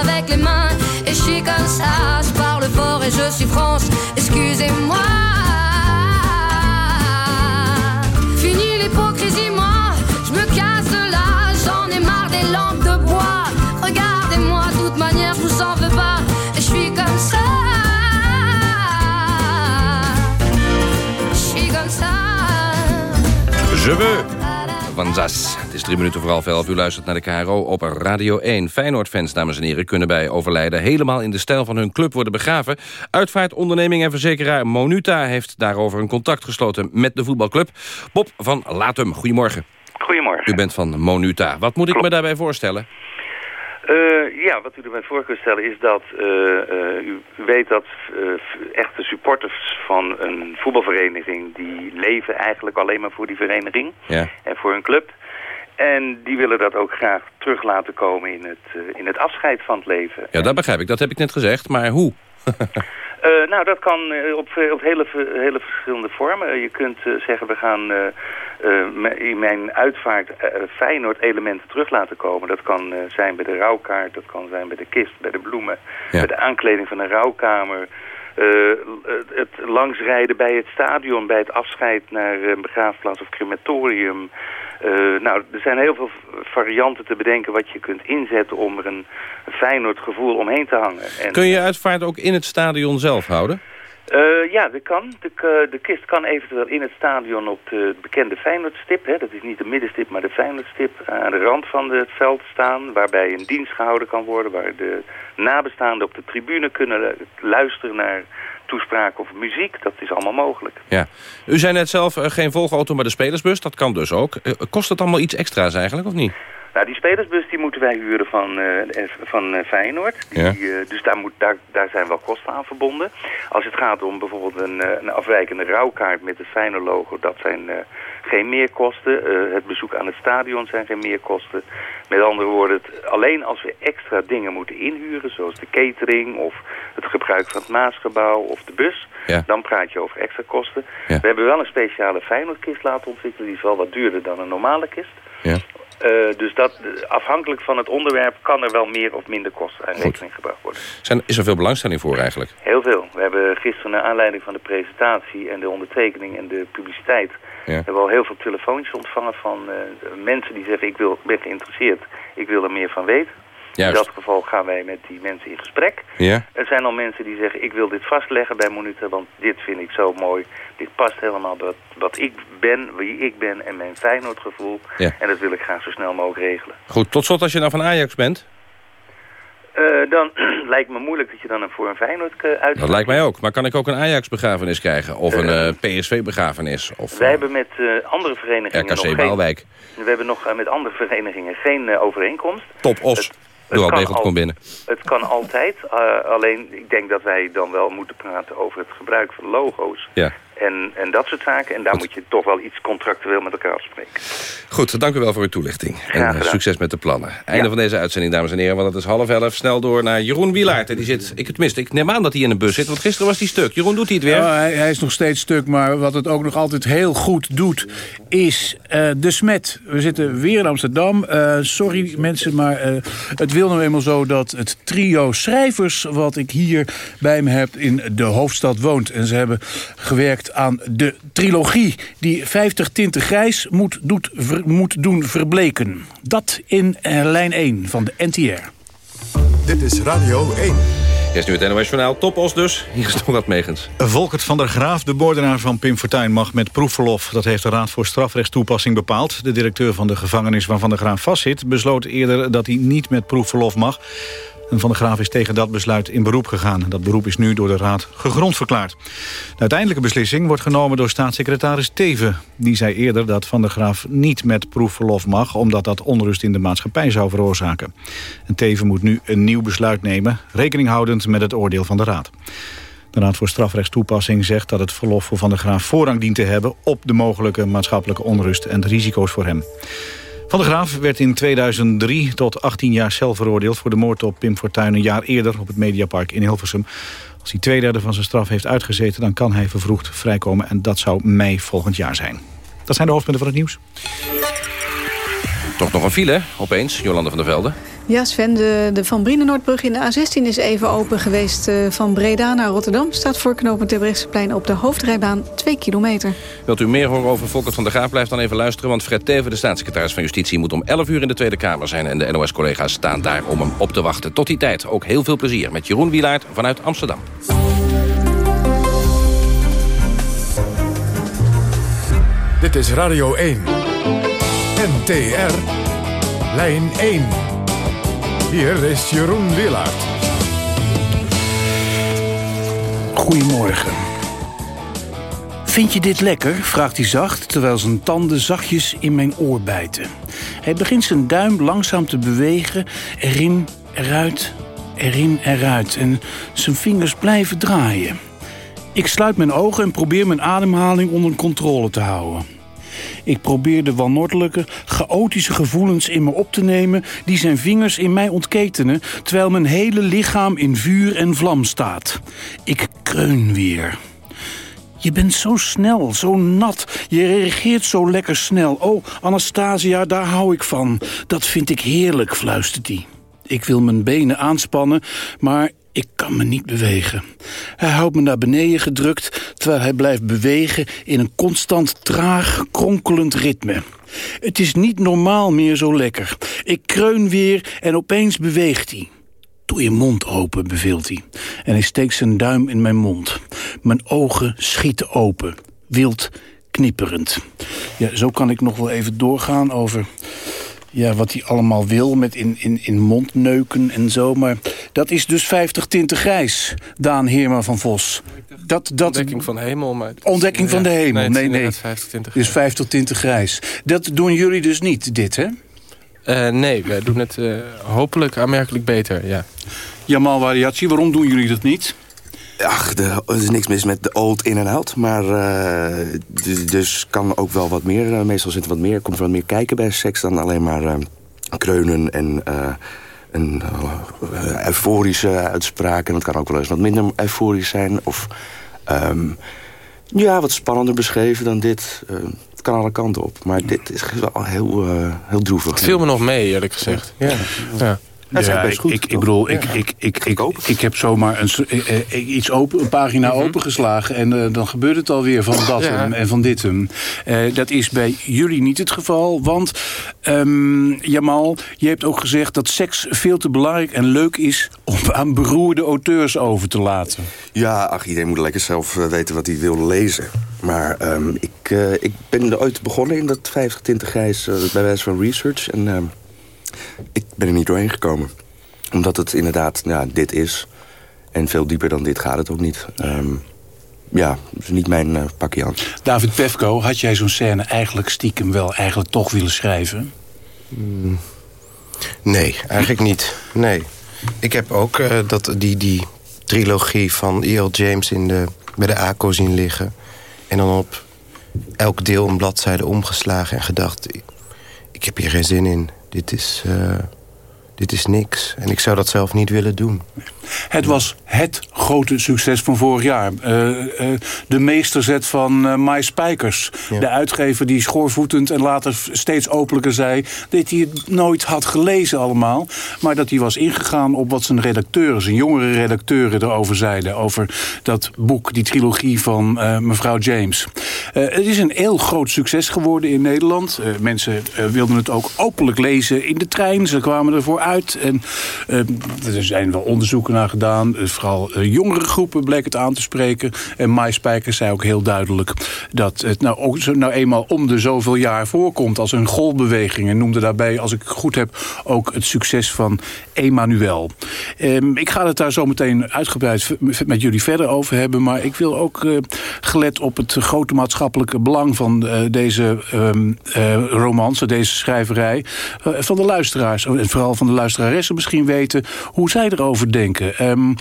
Speaker 25: Avec les mains et je suis comme ça. Je parle fort et je suis France, excusez-moi. Fini l'hypocrisie, moi, je me casse de là. J'en ai marre des lampes de bois. Regardez-moi, de toute manière, je vous en veux pas. Et je suis comme ça. Je suis comme ça.
Speaker 2: Je veux van Zas. Het is drie minuten voor half elf. U luistert naar de KRO op Radio 1. Feyenoord-fans, dames en heren, kunnen bij overlijden... helemaal in de stijl van hun club worden begraven. Uitvaartonderneming en verzekeraar Monuta... heeft daarover een contact gesloten met de voetbalclub. Bob van Latum, goedemorgen.
Speaker 26: Goedemorgen.
Speaker 2: U bent van Monuta. Wat moet ik me daarbij voorstellen?
Speaker 26: Eh, ja, wat u erbij voor kunt stellen is dat eh, eh, u weet dat echte supporters van een voetbalvereniging... die leven eigenlijk alleen maar voor die vereniging
Speaker 2: Ja.
Speaker 26: en voor hun club. En die willen dat ook graag terug laten komen in het, in het afscheid van het leven.
Speaker 2: Ja, dat begrijp ik. Dat heb ik net gezegd. Maar hoe?
Speaker 26: Eh, nou, dat kan eh, op, op hele, hele verschillende vormen. Eh, je kunt eh, zeggen, we gaan eh, eh, in mijn uitvaart eh, Feyenoord elementen terug laten komen. Dat kan eh, zijn bij de rouwkaart, dat kan zijn bij de kist, bij de bloemen, bij de aankleding van een rouwkamer. Eh, het langsrijden bij het stadion, bij het afscheid naar een begraafplaats of crematorium. Eh, nou, er zijn heel veel varianten te bedenken wat je kunt inzetten om er een, Feyenoord gevoel omheen te hangen. En,
Speaker 2: Kun je uitvaart ook in het stadion zelf houden?
Speaker 26: eh, ja, dat kan. De, k- de kist kan eventueel in het stadion op de bekende Feyenoordstip. Hè, dat is niet de middenstip, maar de Feyenoordstip. Aan de rand van het veld staan. Waarbij een dienst gehouden kan worden. Waar de nabestaanden op de tribune kunnen luisteren naar toespraken of muziek. Dat is allemaal mogelijk.
Speaker 2: Ja. U zei net zelf eh, geen volgauto, maar de spelersbus. Dat kan dus ook. Eh, kost het allemaal iets extra's eigenlijk, of niet?
Speaker 26: Nou, die spelersbus die moeten wij huren van, F- van Feyenoord. Die,
Speaker 2: Ja.
Speaker 26: dus daar, moet, daar, daar zijn wel kosten aan verbonden. Als het gaat om bijvoorbeeld een, een afwijkende rouwkaart met het Feyenoord-logo... dat zijn geen meerkosten. Eh, het bezoek aan het stadion zijn geen meerkosten. Met andere woorden, het, alleen als we extra dingen moeten inhuren... zoals de catering of het gebruik van het Maasgebouw of de bus...
Speaker 2: Ja.
Speaker 26: dan praat je over extra kosten. We hebben wel een speciale Feyenoordkist laten ontwikkelen. Die is wel wat duurder dan een normale kist.
Speaker 2: Ja.
Speaker 26: Eh, dus dat, eh, afhankelijk van het onderwerp kan er wel meer of minder kosten aan rekening gebracht worden.
Speaker 2: Zijn, is er veel belangstelling voor eigenlijk?
Speaker 26: Heel veel. We hebben gisteren naar aanleiding van de presentatie en de ondertekening en de publiciteit...
Speaker 2: Ja.
Speaker 26: hebben we al heel veel telefoontjes ontvangen van eh, mensen die zeggen... ik wil, ben geïnteresseerd, ik wil er meer van weten.
Speaker 2: Juist.
Speaker 26: In dat geval gaan wij met die mensen in gesprek.
Speaker 2: Ja.
Speaker 26: Er zijn al mensen die zeggen, ik wil dit vastleggen bij Monitor, want dit vind ik zo mooi. Dit past helemaal bij wat, ik ben, wie ik ben en mijn Feyenoordgevoel.
Speaker 2: Ja.
Speaker 26: En dat wil ik graag zo snel mogelijk regelen.
Speaker 2: Goed, tot slot als je nou van Ajax bent.
Speaker 26: Eh, Uh, dan lijkt me moeilijk dat je dan een voor een Feyenoord uh, uit.
Speaker 2: Dat lijkt mij ook. Maar kan ik ook een Ajax-begrafenis krijgen? Of een uh, PSV-begrafenis?
Speaker 26: Wij hebben met andere verenigingen
Speaker 2: RKC Baalwijk.
Speaker 26: Geen, we hebben nog met andere verenigingen geen overeenkomst.
Speaker 2: Top Os. Doe al degelijk kom binnen.
Speaker 26: Het kan altijd. alleen ik denk dat wij dan wel moeten praten over het gebruik van logo's.
Speaker 2: Ja.
Speaker 26: En, en dat soort zaken. En daar moet je toch wel iets contractueel met elkaar afspreken.
Speaker 2: Goed, dank u wel voor uw toelichting. En succes met de plannen. Einde van deze uitzending, dames en heren. Want het is half elf. Snel door naar Jeroen Wielaert. Die zit, ik het miste. Ik neem aan dat hij in een bus zit. Want gisteren was hij stuk. Jeroen, doet hij het weer?
Speaker 27: Ja, hij, hij, is nog steeds stuk. Maar wat het ook nog altijd heel goed doet... is uh, de smet. We zitten weer in Amsterdam. Uh, sorry mensen, maar uh, het wil nou eenmaal zo... dat het trio schrijvers wat ik hier bij me heb... in de hoofdstad woont. En ze hebben gewerkt aan de trilogie... die 50 tinten grijs moet, doet, ver, moet doen verbleken. Dat in uh, lijn 1 van de NTR.
Speaker 1: Dit is Radio 1.
Speaker 2: Hier is nu het NOS Journaal. Topos dus. Hier is wat Megens.
Speaker 3: Volkert van der Graaf, de moordenaar van Pim Fortuyn... mag met proefverlof. Dat heeft de Raad voor Strafrechtstoepassing bepaald. De directeur van de gevangenis waar Van der Graaf vastzit... besloot eerder dat hij niet met proefverlof mag... En Van der Graaf is tegen dat besluit in beroep gegaan. Dat beroep is nu door de Raad gegrond verklaard. De uiteindelijke beslissing wordt genomen door staatssecretaris Teven. Die zei eerder dat Van der Graaf niet met proefverlof mag... omdat dat onrust in de maatschappij zou veroorzaken. En Teven moet nu een nieuw besluit nemen... rekening houdend met het oordeel van de Raad. De Raad voor Strafrechtstoepassing zegt dat het verlof voor Van der Graaf voorrang dient te hebben... op de mogelijke maatschappelijke onrust en de risico's voor hem. Van der Graaf werd in 2003 tot 18 jaar cel veroordeeld... voor de moord op Pim Fortuyn een jaar eerder op het Mediapark in Hilversum. Als hij twee derde van zijn straf heeft uitgezeten... dan kan hij vervroegd vrijkomen en dat zou mei volgend jaar zijn. Dat zijn de hoofdpunten van het nieuws.
Speaker 2: Toch nog een file, opeens, Jolande van der Velde.
Speaker 28: Ja, Sven, de, de Van Brienenoordbrug in de A16 is even open geweest. Uh, van Breda naar Rotterdam staat voor knooppunt Terbrechtseplein op de hoofdrijbaan 2 kilometer.
Speaker 2: Wilt u meer horen over Volkert van der Graaf, blijf dan even luisteren... want Fred Teven, de staatssecretaris van Justitie, moet om 11 uur in de Tweede Kamer zijn... en de NOS-collega's staan daar om hem op te wachten. Tot die tijd ook heel veel plezier met Jeroen Wielaert vanuit Amsterdam.
Speaker 1: Dit is Radio 1. NTR. Lijn 1. Hier is Jeroen Willaert.
Speaker 27: Goedemorgen. Vind je dit lekker? vraagt hij zacht, terwijl zijn tanden zachtjes in mijn oor bijten. Hij begint zijn duim langzaam te bewegen, erin, eruit, erin, eruit. En zijn vingers blijven draaien. Ik sluit mijn ogen en probeer mijn ademhaling onder controle te houden. Ik probeer de wanordelijke, chaotische gevoelens in me op te nemen... die zijn vingers in mij ontketenen... terwijl mijn hele lichaam in vuur en vlam staat. Ik kreun weer. Je bent zo snel, zo nat. Je reageert zo lekker snel. Oh, Anastasia, daar hou ik van. Dat vind ik heerlijk, fluistert hij. Ik wil mijn benen aanspannen, maar ik kan me niet bewegen. Hij houdt me naar beneden gedrukt... terwijl hij blijft bewegen in een constant traag, kronkelend ritme. Het is niet normaal meer zo lekker. Ik kreun weer en opeens beweegt hij. Doe je mond open, beveelt hij. En hij steekt zijn duim in mijn mond. Mijn ogen schieten open. Wild knipperend. Ja, zo kan ik nog wel even doorgaan over ja, wat hij allemaal wil met in, in, in mondneuken en zo. Maar dat is dus 50 tinten grijs, Daan Heerma van Vos.
Speaker 29: Dat, dat, ontdekking van de hemel. Maar
Speaker 27: ontdekking van de hemel, nee, nee. nee.
Speaker 29: 50 tinten
Speaker 27: Dus 50 tinten grijs. Dat doen jullie dus niet, dit, hè?
Speaker 29: Uh, nee, wij doen het uh, hopelijk aanmerkelijk beter, ja.
Speaker 27: Jamal Variatie, waarom doen jullie dat niet?
Speaker 30: Ach, er is niks mis met de old in en out. Maar uh, dus kan ook wel wat meer. Uh, meestal zit er wat meer, komt er wat meer kijken bij seks dan alleen maar uh, kreunen en een euforische uitspraken. Dat kan ook wel eens wat minder euforisch zijn. Of um, ja, wat spannender beschreven dan dit. het kan alle kanten op. Maar dit is wel heel, heel droevig.
Speaker 29: Het viel me nog mee, eerlijk gezegd. Ja. ja.
Speaker 27: Dat ja, best goed. Ik, ik bedoel, ik, ik, ik, ik, ik, heb zomaar een, iets open, een pagina mm -hmm. opengeslagen... en uh, dan gebeurt het alweer van dat ja. en van dit. Uh, dat is bij jullie niet het geval, want um, Jamal... je hebt ook gezegd dat seks veel te belangrijk en leuk is... om aan beroerde auteurs over te laten.
Speaker 30: Ja, ach, iedereen moet lekker zelf weten wat hij wil lezen. Maar um, ik, uh, ik ben er ooit begonnen in dat 50 tinten grijs... bij wijze van research en... ik ben er niet doorheen gekomen. omdat het inderdaad ja, dit is. En veel dieper dan dit gaat het ook niet. Ehm, ja, dat is niet mijn uh, pakje aan.
Speaker 27: David Pefko, had jij zo'n scène eigenlijk stiekem wel eigenlijk toch willen schrijven?
Speaker 31: Mm, nee, eigenlijk niet. Nee. Ik heb ook uh, dat, die, die trilogie van E.L. James in de, bij de ACO zien liggen. En dan op elk deel een bladzijde omgeslagen en gedacht... ik heb hier geen zin in. Dit is... Uh, dit is niks. En ik zou dat zelf niet willen doen.
Speaker 27: Het was het grote succes van vorig jaar. Uh, uh, de meesterzet van uh, Mai Spijkers. Ja. De uitgever die schoorvoetend en later steeds openlijker zei... dat hij het nooit had gelezen allemaal. Maar dat hij was ingegaan op wat zijn redacteuren... zijn jongere redacteuren erover zeiden. Over dat boek, die trilogie van mevrouw James. het is een heel groot succes geworden in Nederland. mensen wilden het ook openlijk lezen in de trein. Ze kwamen ervoor uit. En er zijn wel onderzoeken naar gedaan. Vooral jongere groepen bleek het aan te spreken. En Mai Spijker zei ook heel duidelijk... dat het nou, ook zo, nou eenmaal om de zoveel jaar voorkomt als een golfbeweging. En noemde daarbij, als ik het goed heb, ook het succes van Emmanuel. Um, ik ga het daar zo meteen uitgebreid met jullie verder over hebben. Maar ik wil ook gelet op het grote maatschappelijke belang van deze uh, romance, deze schrijverij... van de luisteraars en vooral van de luisteraressen misschien weten hoe zij erover denken. Um,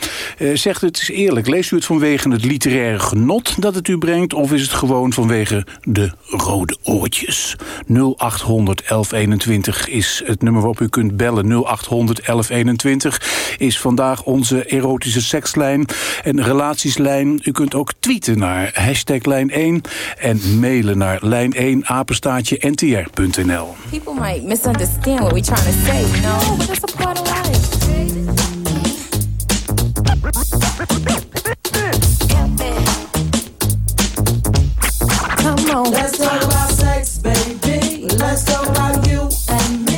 Speaker 27: zegt het eens eerlijk, leest u het vanwege het literaire genot dat het u brengt... of is het gewoon vanwege de rode oortjes? 0800 1121 is het nummer waarop u kunt bellen. 0800 1121 is vandaag onze erotische sekslijn en relatieslijn. U kunt ook tweeten naar hashtag lijn 1 en mailen naar lijn 1 apenstaatje.
Speaker 32: People might misunderstand what we're trying to say, but it's a part of life. Come on.
Speaker 33: Let's talk about sex, baby. Let's talk about you and me.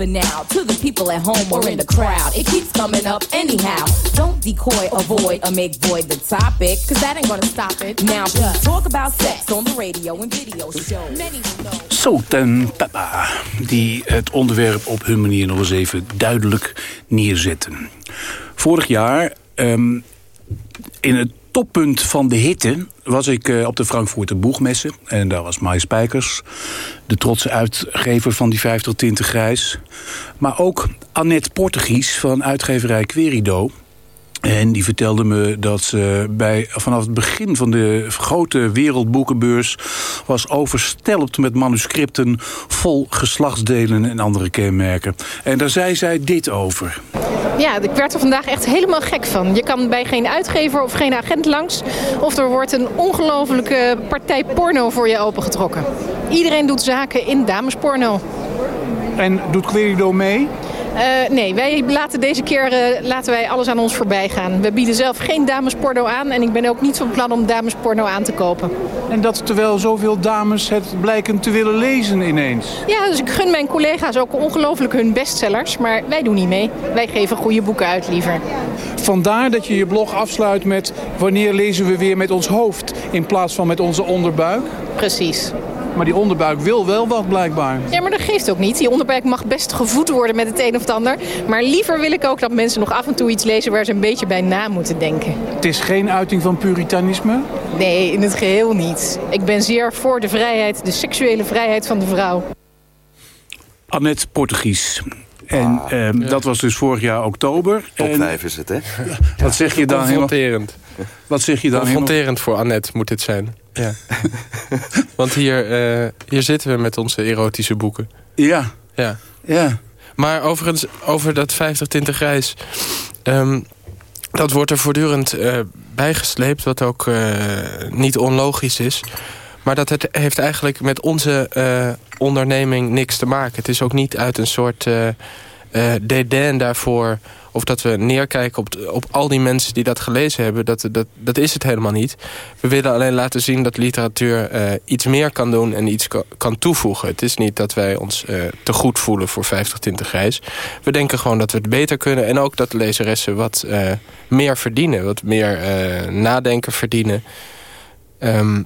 Speaker 32: For now. To the people at home or in the crowd. It keeps coming up anyhow. Don't decoy, avoid, or make void the topic. Cause that ain't gonna stop it. Now just talk about sex on the radio and video show. Many will know.
Speaker 27: Salt en Peppa, die het onderwerp op hun manier nog eens even duidelijk neerzetten. Vorig jaar, um, in het toppunt van de hitte was ik uh, op de Frankfurter Boegmessen. En daar was Mai Spijkers, de trotse uitgever van die 50 tinten grijs. Maar ook Annette Portugies van uitgeverij Querido. En die vertelde me dat ze bij, vanaf het begin van de grote wereldboekenbeurs... was overstelpt met manuscripten vol geslachtsdelen en andere kenmerken. En daar zei zij dit over.
Speaker 34: Ja, ik werd er vandaag echt helemaal gek van. Je kan bij geen uitgever of geen agent langs... of er wordt een ongelofelijke partij porno voor je opengetrokken. Iedereen doet zaken in damesporno.
Speaker 27: En doet Querido mee?
Speaker 34: Uh, nee, wij laten deze keer uh, laten wij alles aan ons voorbij gaan. We bieden zelf geen damesporno aan en ik ben ook niet van plan om damesporno aan te kopen.
Speaker 27: En dat terwijl zoveel dames het blijken te willen lezen ineens?
Speaker 34: Ja, dus ik gun mijn collega's ook ongelooflijk hun bestsellers, maar wij doen niet mee. Wij geven goede boeken uit liever.
Speaker 27: Vandaar dat je je blog afsluit met wanneer lezen we weer met ons hoofd in plaats van met onze onderbuik?
Speaker 34: Precies.
Speaker 27: Maar die onderbuik wil wel wat blijkbaar.
Speaker 34: Ja, maar dat geeft ook niet. Die onderbuik mag best gevoed worden met het een of het ander. Maar liever wil ik ook dat mensen nog af en toe iets lezen waar ze een beetje bij na moeten denken.
Speaker 27: Het is geen uiting van puritanisme?
Speaker 34: Nee, in het geheel niet. Ik ben zeer voor de vrijheid, de seksuele vrijheid van de vrouw.
Speaker 27: Annette Portugies. En ah, eh, ja. dat was dus vorig jaar oktober.
Speaker 30: Top 5 is het, hè?
Speaker 27: Wat zeg je dan?
Speaker 29: Confronterend.
Speaker 27: Wat zeg je dan?
Speaker 29: Confronterend voor Annette moet dit zijn. Ja. Want hier, uh, hier zitten we met onze erotische boeken.
Speaker 27: Ja.
Speaker 29: Ja.
Speaker 27: ja.
Speaker 29: Maar overigens, over dat 50 tinten grijs... Um, dat wordt er voortdurend uh, bijgesleept, wat ook uh, niet onlogisch is. Maar dat het heeft eigenlijk met onze onderneming niks te maken. Het is ook niet uit een soort dédain daarvoor of dat we neerkijken op, op al die mensen die dat gelezen hebben. Dat, dat, dat is het helemaal niet. We willen alleen laten zien dat literatuur eh, iets meer kan doen en iets ka- kan toevoegen. Het is niet dat wij ons eh, te goed voelen voor 50 tinten grijs. We denken gewoon dat we het beter kunnen. En ook dat de lezeressen wat eh, meer verdienen. Wat meer nadenken verdienen. Ehm,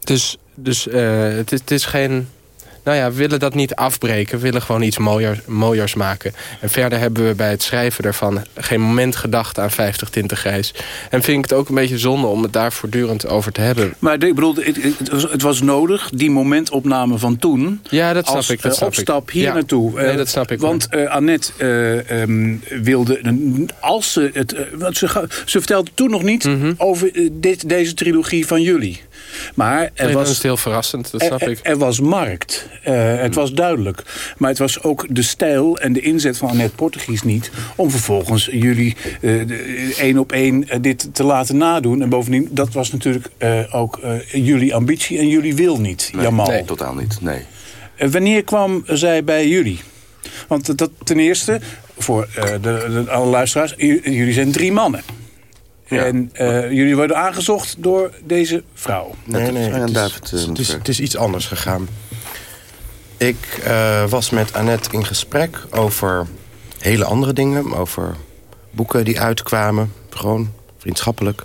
Speaker 29: dus dus het, het is geen... Nou ja, we willen dat niet afbreken. We willen gewoon iets mooier, mooiers maken. En verder hebben we bij het schrijven daarvan... geen moment gedacht aan 50 tinten grijs. En vind ik het ook een beetje zonde om het daar voortdurend over te hebben.
Speaker 27: Maar ik bedoel, het, het was, het was nodig, die momentopname van toen...
Speaker 29: Ja, dat snap
Speaker 27: als,
Speaker 29: ik, dat
Speaker 27: eh,
Speaker 29: snap ik.
Speaker 27: opstap hier
Speaker 29: Ja.
Speaker 27: naartoe.
Speaker 29: Nee,
Speaker 27: Eh,
Speaker 29: dat snap ik,
Speaker 27: Want eh, Annette eh, ehm, wilde, als ze het... want ze, ze vertelde toen nog niet
Speaker 29: Mhm.
Speaker 27: over dit, deze trilogie van jullie. Maar er
Speaker 29: Nee, dat
Speaker 27: was...
Speaker 29: is heel verrassend, dat
Speaker 27: er-
Speaker 29: snap
Speaker 27: er,
Speaker 29: ik.
Speaker 27: Er was markt. Eh, het was duidelijk. Maar het was ook de stijl en de inzet van Annette Portugies niet... om vervolgens jullie eh, de- één op één eh, dit te laten nadoen. En bovendien, dat was natuurlijk eh, ook eh, jullie ambitie en jullie wil niet,
Speaker 30: Nee,
Speaker 27: Jamal.
Speaker 30: nee, totaal niet. Nee.
Speaker 27: Wanneer kwam zij bij jullie? Want dat ten eerste, voor eh, de, de, alle luisteraars... jullie zijn drie mannen. En eh, jullie worden aangezocht door deze vrouw.
Speaker 31: Nee, nee, het is, het is- het is, het is iets anders gegaan. Ik eh, was met Annette in gesprek over hele andere dingen. Over boeken die uitkwamen. Gewoon vriendschappelijk.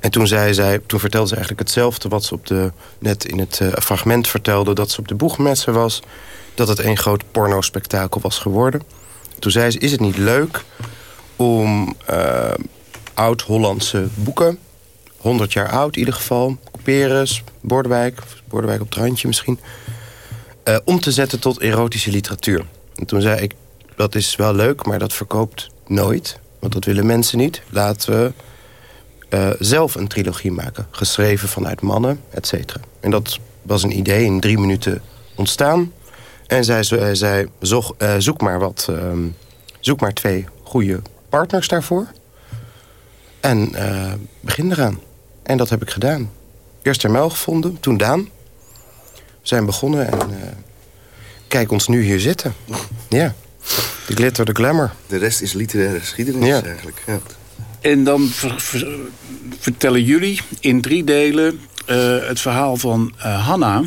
Speaker 31: En toen, zei zij, toen vertelde ze eigenlijk hetzelfde wat ze op de, net in het eh, fragment vertelde. Dat ze op de boegmessen was. Dat het een groot pornospektakel was geworden. Toen zei ze, is het niet leuk om eh, oud-Hollandse boeken... 100 jaar oud in ieder geval, Couperus, Bordewijk... Bordewijk op het randje misschien... eh, om te zetten tot erotische literatuur. En toen zei ik, dat is wel leuk, maar dat verkoopt nooit. Want dat willen mensen niet. Laten we eh, zelf een trilogie maken. Geschreven vanuit mannen, et cetera. En dat was een idee in drie minuten ontstaan. En zij ze- zei, zoek, eh, zoek maar wat... ehm, zoek maar twee goede partners daarvoor. En eh, begin eraan. En dat heb ik gedaan. Eerst Hermel gevonden, toen Daan. We zijn begonnen en eh, kijk ons nu hier zitten. Ja, de glitter, de glamour.
Speaker 30: De rest is literaire geschiedenis
Speaker 31: Ja.
Speaker 30: eigenlijk. Ja.
Speaker 27: En dan ver- ver- vertellen jullie in drie delen eh, het verhaal van eh, Hanna...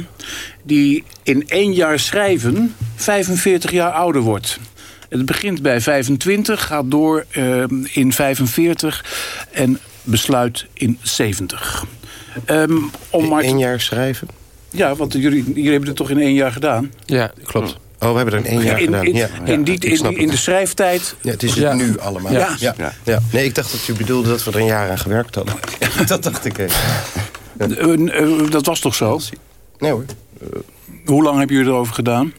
Speaker 27: die in één jaar schrijven 45 jaar ouder wordt. Het begint bij 25, gaat door eh, in 45 en besluit in 70. Ehm, om maar
Speaker 31: één jaar schrijven?
Speaker 27: Ja, want jullie, jullie hebben het toch in één jaar gedaan?
Speaker 29: Ja, klopt.
Speaker 31: Oh, we hebben er in één jaar
Speaker 27: in,
Speaker 31: gedaan.
Speaker 27: In,
Speaker 31: ja,
Speaker 27: in,
Speaker 31: ja,
Speaker 27: die, in, de schrijftijd...
Speaker 31: Ja, het is het
Speaker 27: Ja.
Speaker 31: nu allemaal.
Speaker 27: Ja.
Speaker 31: Ja. Ja. Nee, ik dacht dat u bedoelde dat we er een jaar aan gewerkt hadden. dat dacht ik even.
Speaker 27: Eh, dat was toch zo?
Speaker 31: Nee hoor.
Speaker 27: Hoe lang hebben jullie erover gedaan?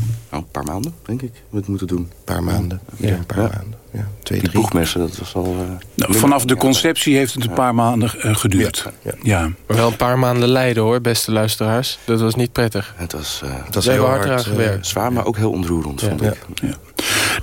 Speaker 30: Oh, een paar maanden, denk ik. We het moeten doen. Een
Speaker 31: paar maanden. Ja, een paar maanden. Ja, twee,
Speaker 30: Die
Speaker 31: drie.
Speaker 30: boegmessen, dat was al... eh,
Speaker 27: Nou, vanaf de conceptie heeft het een paar maanden eh, geduurd. Ja.
Speaker 29: Maar wel een paar maanden lijden hoor, beste luisteraars. Dat was niet prettig.
Speaker 30: Het was, eh,
Speaker 29: We hebben hard gewerkt.
Speaker 30: zwaar, maar ook heel ontroerend, vond ik.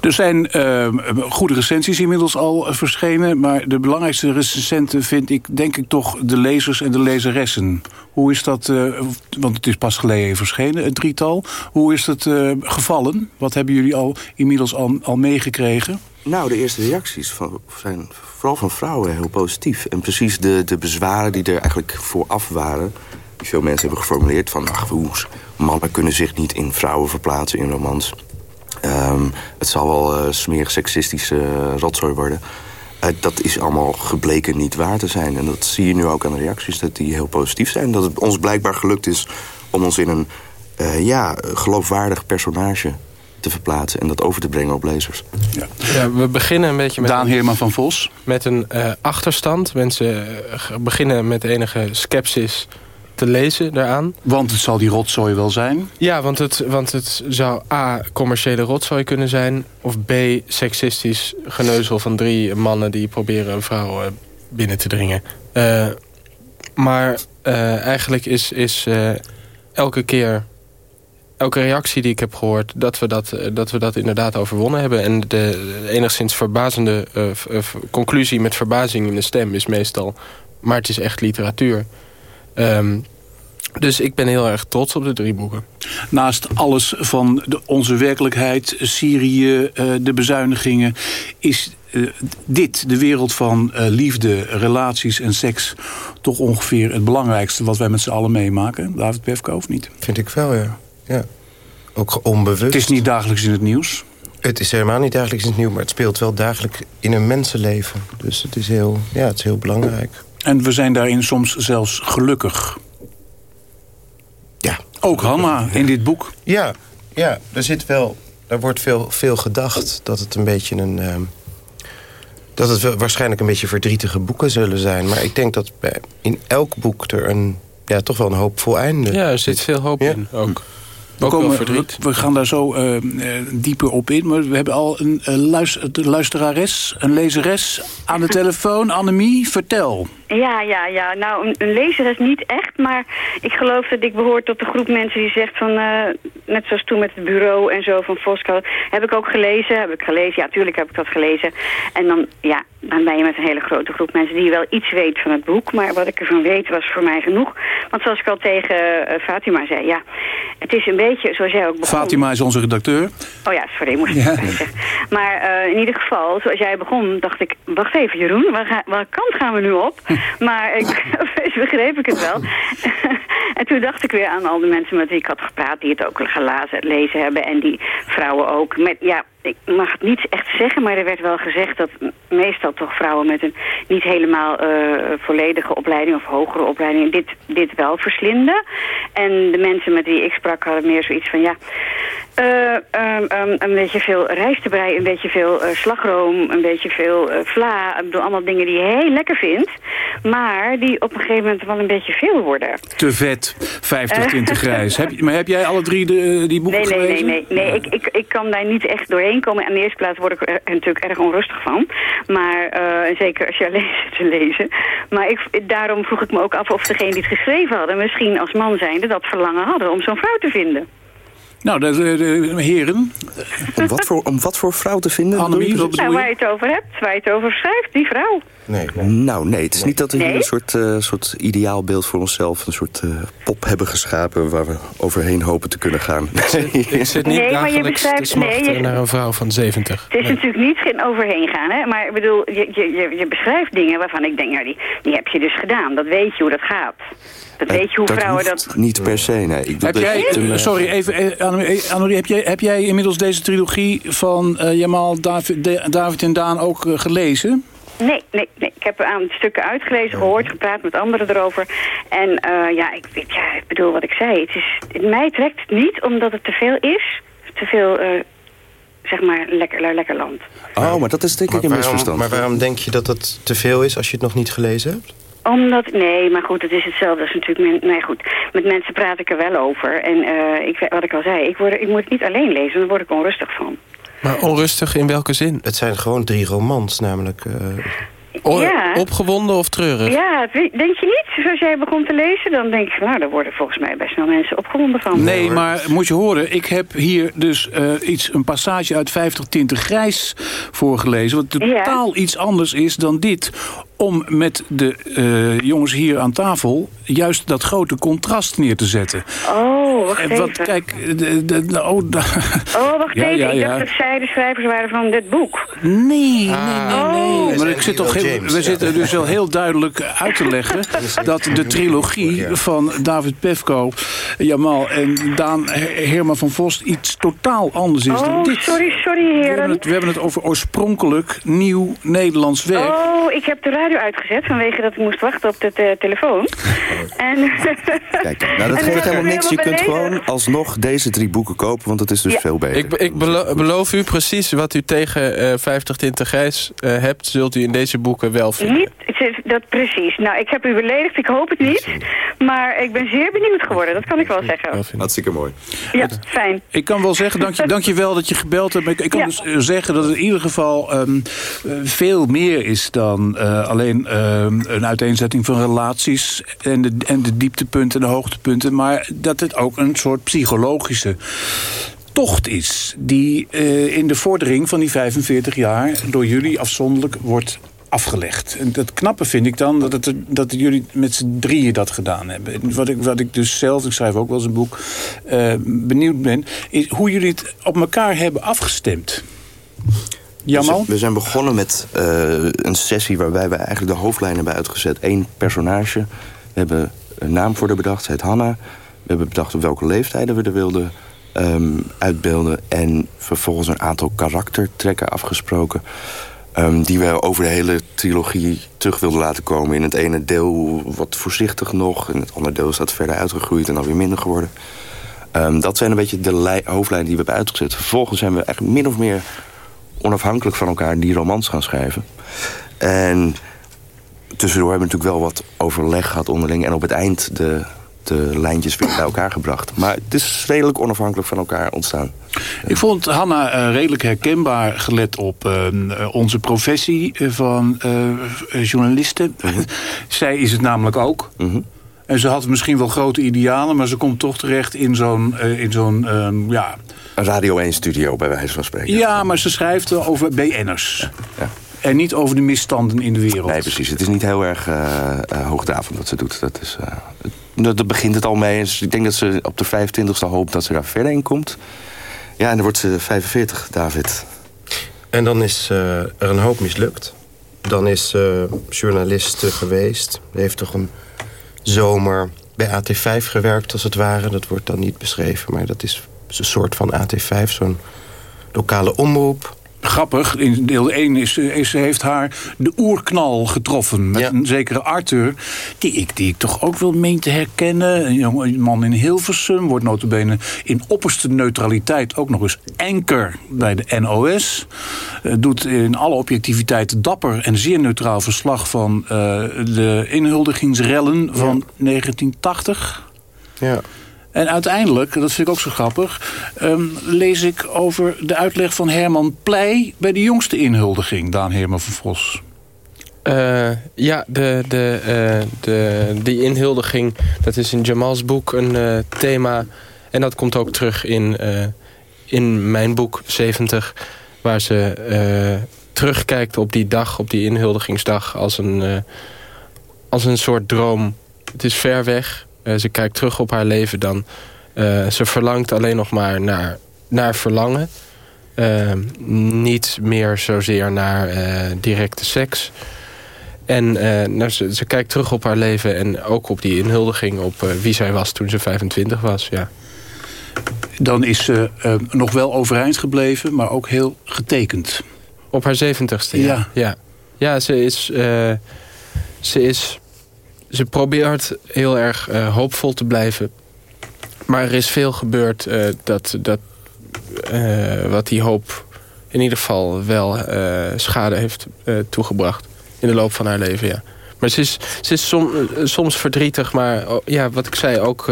Speaker 27: Er zijn eh, goede recensies inmiddels al eh, verschenen... maar de belangrijkste recensenten vind ik, denk ik toch, de lezers en de lezeressen. Hoe is dat, eh, want het is pas geleden verschenen, het drietal. Hoe is het eh, gevallen? Wat hebben jullie al inmiddels al, al meegekregen?
Speaker 30: Nou, de eerste reacties van, zijn vooral van vrouwen heel positief. En precies de, de bezwaren die er eigenlijk vooraf waren... die veel mensen hebben geformuleerd van... ach, mannen kunnen zich niet in vrouwen verplaatsen in romans. Ehm, het zal wel eh, smerig seksistische eh, rotzooi worden. Eh, dat is allemaal gebleken niet waar te zijn. En dat zie je nu ook aan de reacties, dat die heel positief zijn. Dat het ons blijkbaar gelukt is om ons in een eh, ja, geloofwaardig personage te verplaatsen... en dat over te brengen op lezers.
Speaker 29: Ja, we beginnen een beetje met...
Speaker 27: Daan Heerman van Vos.
Speaker 29: Met een eh, achterstand. Mensen beginnen met enige scepsis te lezen daaraan.
Speaker 27: Want het zal die rotzooi wel zijn.
Speaker 29: Ja, want het, want het zou A, commerciële rotzooi kunnen zijn... of B, seksistisch geneuzel van drie mannen... die proberen een vrouw binnen te dringen. Eh, maar eh, eigenlijk is, is eh, elke keer... elke reactie die ik heb gehoord... dat we dat, dat, we dat inderdaad overwonnen hebben. En de, de enigszins verbazende conclusie met verbazing in de stem... is meestal, maar het is echt literatuur... Ehm, dus ik ben heel erg trots op de drie boeken.
Speaker 27: Naast alles van de, onze werkelijkheid, Syrië, eh, de bezuinigingen... is eh, dit, de wereld van eh, liefde, relaties en seks... toch ongeveer het belangrijkste wat wij met z'n allen meemaken? David Pefko, of niet?
Speaker 31: Vind ik wel, ja. ja. Ook onbewust.
Speaker 27: Het is niet dagelijks in het nieuws.
Speaker 31: Het is helemaal niet dagelijks in het nieuws... maar het speelt wel dagelijks in een mensenleven. Dus het is heel, ja, het is heel belangrijk.
Speaker 27: En we zijn daarin soms zelfs gelukkig.
Speaker 31: Ja.
Speaker 27: Ook Hanna in dit boek.
Speaker 31: Ja, ja er, zit wel, er wordt veel, veel gedacht dat het een beetje een... ehm, dat het wel- waarschijnlijk een beetje verdrietige boeken zullen zijn. Maar ik denk dat bij, in elk boek er een, ja, toch wel een hoopvol einde
Speaker 29: Ja, er zit veel hoop in ook.
Speaker 27: We,
Speaker 29: Ook
Speaker 27: komen,
Speaker 29: verdriet.
Speaker 27: we, we gaan daar zo eh, eh, dieper op in. Maar we hebben al een eh, luister, luisterares, een lezeres aan de telefoon. Annemie, vertel.
Speaker 35: Ja, ja, ja. Nou, een, een lezer is niet echt, maar ik geloof dat ik behoor tot de groep mensen die zegt van, eh, net zoals toen met het bureau en zo van Fosco, heb ik ook gelezen, heb ik gelezen, ja, tuurlijk heb ik dat gelezen. En dan, ja, dan ben je met een hele grote groep mensen die wel iets weet van het boek, maar wat ik ervan weet was voor mij genoeg. Want zoals ik al tegen eh, Fatima zei, ja, het is een beetje, zoals jij ook begon.
Speaker 27: Fatima is onze redacteur.
Speaker 35: Oh ja, sorry, moest ik
Speaker 27: Ja.
Speaker 35: zeggen. Maar eh, in ieder geval, zoals jij begon, dacht ik... Wacht even, Jeroen, waar, ga- welke kant gaan we nu op? maar ik, begreep ik het wel. en toen dacht ik weer aan al de mensen met wie ik had gepraat... die het ook gelazen, lezen hebben en die vrouwen ook. Met, ja, ik mag het niet echt zeggen, maar er werd wel gezegd... dat meestal toch vrouwen met een niet helemaal eh, volledige opleiding... of hogere opleiding dit, dit wel verslinden. En de mensen met wie ik sprak hadden meer zoiets van... ja. Eh, ehm, ehm, een beetje veel rijstebrei, een beetje veel eh, slagroom, een beetje veel vla. Ik bedoel, allemaal dingen die je heel lekker vindt. Maar die op een gegeven moment wel een beetje veel worden.
Speaker 27: Te vet, 50 tinten grijs. Heb, maar heb jij alle drie de, die boeken
Speaker 35: Nee, nee, nee,
Speaker 27: gelezen?
Speaker 35: nee. nee ik, ik, ik kan daar niet echt doorheen komen. Aan de eerste plaats word ik er natuurlijk erg onrustig van. Maar eh, zeker als je alleen zit te lezen. Maar ik, daarom vroeg ik me ook af of degene die het geschreven hadden... misschien als man zijnde dat verlangen hadden om zo'n vrouw te vinden.
Speaker 27: Nou, de, de- de heren.
Speaker 30: Om wat voor, om wat voor vrouw te vinden?
Speaker 27: Annemie, wat
Speaker 35: Nou, waar je het over hebt, waar je het over schrijft, die vrouw.
Speaker 31: Nee,
Speaker 30: Nou, nee. Het is niet dat we hier
Speaker 35: Nee?
Speaker 30: een soort, eh, soort ideaalbeeld voor onszelf... een soort eh, pop hebben geschapen waar we overheen hopen te kunnen gaan.
Speaker 29: Ik zit niet
Speaker 35: Nee, maar je beschrijft- nee, je-
Speaker 29: naar een vrouw van 70.
Speaker 35: Het is natuurlijk niet geen overheen gaan, hè? maar ik bedoel, je, je, je, je beschrijft dingen waarvan ik denk, nou, die, die heb je dus gedaan. Dat weet je hoe dat gaat. Dat weet je hoe
Speaker 30: dat
Speaker 35: vrouwen dat...
Speaker 30: niet per se, nee. Ik
Speaker 27: Heb
Speaker 30: dat
Speaker 27: jij,
Speaker 30: eh,
Speaker 27: sorry, even, Annemie, eh, heb jij, heb jij inmiddels deze trilogie van eh, Jamal, David, De- David en Daan ook eh, gelezen?
Speaker 35: Nee, nee, nee. Ik heb een aantal stukken uitgelezen, gehoord, gepraat met anderen erover. En eh, ja, ik, weet- ja, ik bedoel wat ik zei. Het is, mij trekt het niet omdat het te veel is. Te veel, eh, zeg maar, lekker, lekker land.
Speaker 30: Oh, maar dat is denk ik
Speaker 31: Maar
Speaker 30: een
Speaker 31: waarom,
Speaker 30: misverstand.
Speaker 31: maar waarom denk je dat dat te veel is als je het nog niet gelezen hebt?
Speaker 35: Omdat, nee, maar goed, het is hetzelfde als natuurlijk... Nee, goed, met mensen praat ik er wel over. En eh, ik, wat ik al zei, ik, word, ik moet het niet alleen lezen, daar word ik onrustig van.
Speaker 29: Maar onrustig in welke zin?
Speaker 31: Het zijn gewoon drie romans, namelijk... eh,
Speaker 29: O-
Speaker 35: Ja.
Speaker 29: Opgewonden of treurig?
Speaker 35: Ja, denk je niet? Zoals jij begon te lezen, dan denk ik, nou, daar worden volgens mij best wel mensen opgewonden van.
Speaker 27: Nee, maar moet je horen, ik heb hier dus eh, iets, een passage uit 50 tinten grijs voorgelezen. Wat totaal iets anders is dan dit. Om met de eh, jongens hier aan tafel juist dat grote contrast neer te zetten.
Speaker 35: Oh, wacht even.
Speaker 27: wat, kijk, de, de, de- oh,
Speaker 35: Oh, wacht
Speaker 27: Ja,
Speaker 35: even.
Speaker 27: ja,
Speaker 35: ik dacht dat zij de schrijvers waren van dit boek.
Speaker 27: Nee, nee, nee,
Speaker 35: Oh.
Speaker 27: nee. Maar ik zit toch heel, we zitten dus wel heel duidelijk uit te leggen... dat de trilogie van David Pefko, Jamal en Daan Her- Herman van Vos... iets totaal anders is dan
Speaker 35: Oh,
Speaker 27: dit.
Speaker 35: sorry, sorry
Speaker 27: We hebben,
Speaker 35: heren.
Speaker 27: het, we hebben het over oorspronkelijk nieuw Nederlands werk.
Speaker 35: Oh, ik heb de radio uitgezet vanwege dat ik moest wachten op de te- telefoon. En,
Speaker 30: Kijk, nou, dat
Speaker 35: En
Speaker 30: geeft helemaal niks. Je kunt gewoon alsnog deze drie boeken kopen, want het is dus
Speaker 35: Ja.
Speaker 30: veel beter.
Speaker 29: Ik, ik belo- beloof u precies wat u tegen eh 50 tinten grijs eh, hebt... zult u in deze boeken wel vinden.
Speaker 35: niet, dat precies. Nou, ik heb u beledigd, ik hoop het niet. Maar ik ben zeer benieuwd geworden, dat kan ik wel zeggen.
Speaker 30: Hartstikke mooi.
Speaker 35: Ja, fijn.
Speaker 27: Ik kan wel zeggen, dank je, dank je wel dat je gebeld hebt. Maar ik, ik kan
Speaker 35: Ja.
Speaker 27: dus eh, zeggen dat het in ieder geval ehm, eh, veel meer is dan eh, alleen ehm, een uiteenzetting van relaties en de, en de dieptepunten en de hoogtepunten. Maar dat het ook een soort psychologische tocht is die eh, in de vordering van die 45 jaar door jullie afzonderlijk wordt afgelegd. En het knappe vind ik dan dat, het, dat jullie met z'n drieën dat gedaan hebben. En Wat ik, wat ik dus zelf, ik schrijf ook wel eens een boek, eh, benieuwd ben... is hoe jullie het op elkaar hebben afgestemd. Jamal?
Speaker 30: We zijn begonnen met eh, een sessie waarbij we eigenlijk de hoofdlijnen hebben uitgezet. Eén personage. We hebben een naam voor haar bedacht. Ze heet Hanna. We hebben bedacht op welke leeftijden we er wilden ehm, uitbeelden. En vervolgens een aantal karaktertrekken afgesproken. ehm, die we over de hele trilogie terug wilden laten komen. In het ene deel wat voorzichtig nog. In het andere deel is dat verder uitgegroeid en dan weer minder geworden. Ehm, dat zijn een beetje de hoofdlijnen die we hebben uitgezet. Vervolgens zijn we eigenlijk min of meer onafhankelijk van elkaar die romans gaan schrijven. En tussendoor hebben we natuurlijk wel wat overleg gehad onderling... en op het eind de, de lijntjes weer bij elkaar gebracht. Maar het is redelijk onafhankelijk van elkaar ontstaan.
Speaker 27: Ik vond Hanna eh, redelijk herkenbaar gelet op eh, eh, onze professie eh, van eh, journalisten. Zij is het namelijk ook. En ze had misschien wel grote idealen, maar ze komt toch terecht in zo'n... eh, in zo'n ehm, ja,
Speaker 30: Een Radio 1-studio, bij wijze van spreken.
Speaker 27: ja, maar ze schrijft over BN'ers. En niet over de misstanden in de wereld.
Speaker 30: Nee, precies. Het is niet heel erg eh eh, hoogdravend wat ze doet. Dat is, eh, dat, daar begint het al mee. Ik denk dat ze op de 25e hoopt dat ze daar verder in komt. Ja, en dan wordt ze 45, David.
Speaker 31: En dan is eh, er een hoop mislukt. Dan is ze journaliste geweest. Heeft toch een zomer bij AT5 gewerkt, als het ware. Dat wordt dan niet beschreven, maar dat is een soort van AT5. Zo'n lokale omroep.
Speaker 27: Grappig, in deel 1 is, is, heeft haar de oerknal getroffen. Met een zekere Arthur, die ik, die ik toch ook wel meen te herkennen. Een jonge man in Hilversum, wordt notabene in opperste neutraliteit... ook nog eens anker bij de NOS. Eh, doet in alle objectiviteit dapper en zeer neutraal verslag... van eh, de inhuldigingsrellen van 1980.
Speaker 31: Ja.
Speaker 27: En uiteindelijk, dat vind ik ook zo grappig... ehm, lees ik over de uitleg van Herman Pleij... bij de jongste inhuldiging, Daan Herman van Vos.
Speaker 29: Eh, ja, de, de, eh, de, die inhuldiging, dat is in Jamal's boek een eh, thema. En dat komt ook terug in, in mijn boek 70... waar ze terugkijkt op die dag, op die inhuldigingsdag... als een, als een soort droom. Het is ver weg. Eh, ze kijkt terug op haar leven dan. Eh, ze verlangt alleen nog maar naar, naar verlangen. Eh, niet meer zozeer naar directe seks. En nou, ze, ze kijkt terug op haar leven en ook op die inhuldiging... op wie zij was toen ze 25 was, ja.
Speaker 27: Dan is ze nog wel overeind gebleven, maar ook heel getekend.
Speaker 29: Op haar 70ste, ja.
Speaker 27: Ja.
Speaker 29: Ja, ja ze is... ze is... Ze probeert heel erg eh, hoopvol te blijven. Maar er is veel gebeurd eh, dat, dat, eh, wat die hoop in ieder geval wel schade heeft toegebracht. In de loop van haar leven, ja. Maar ze is, ze is som- soms verdrietig, maar oh, ja, wat ik zei, ook,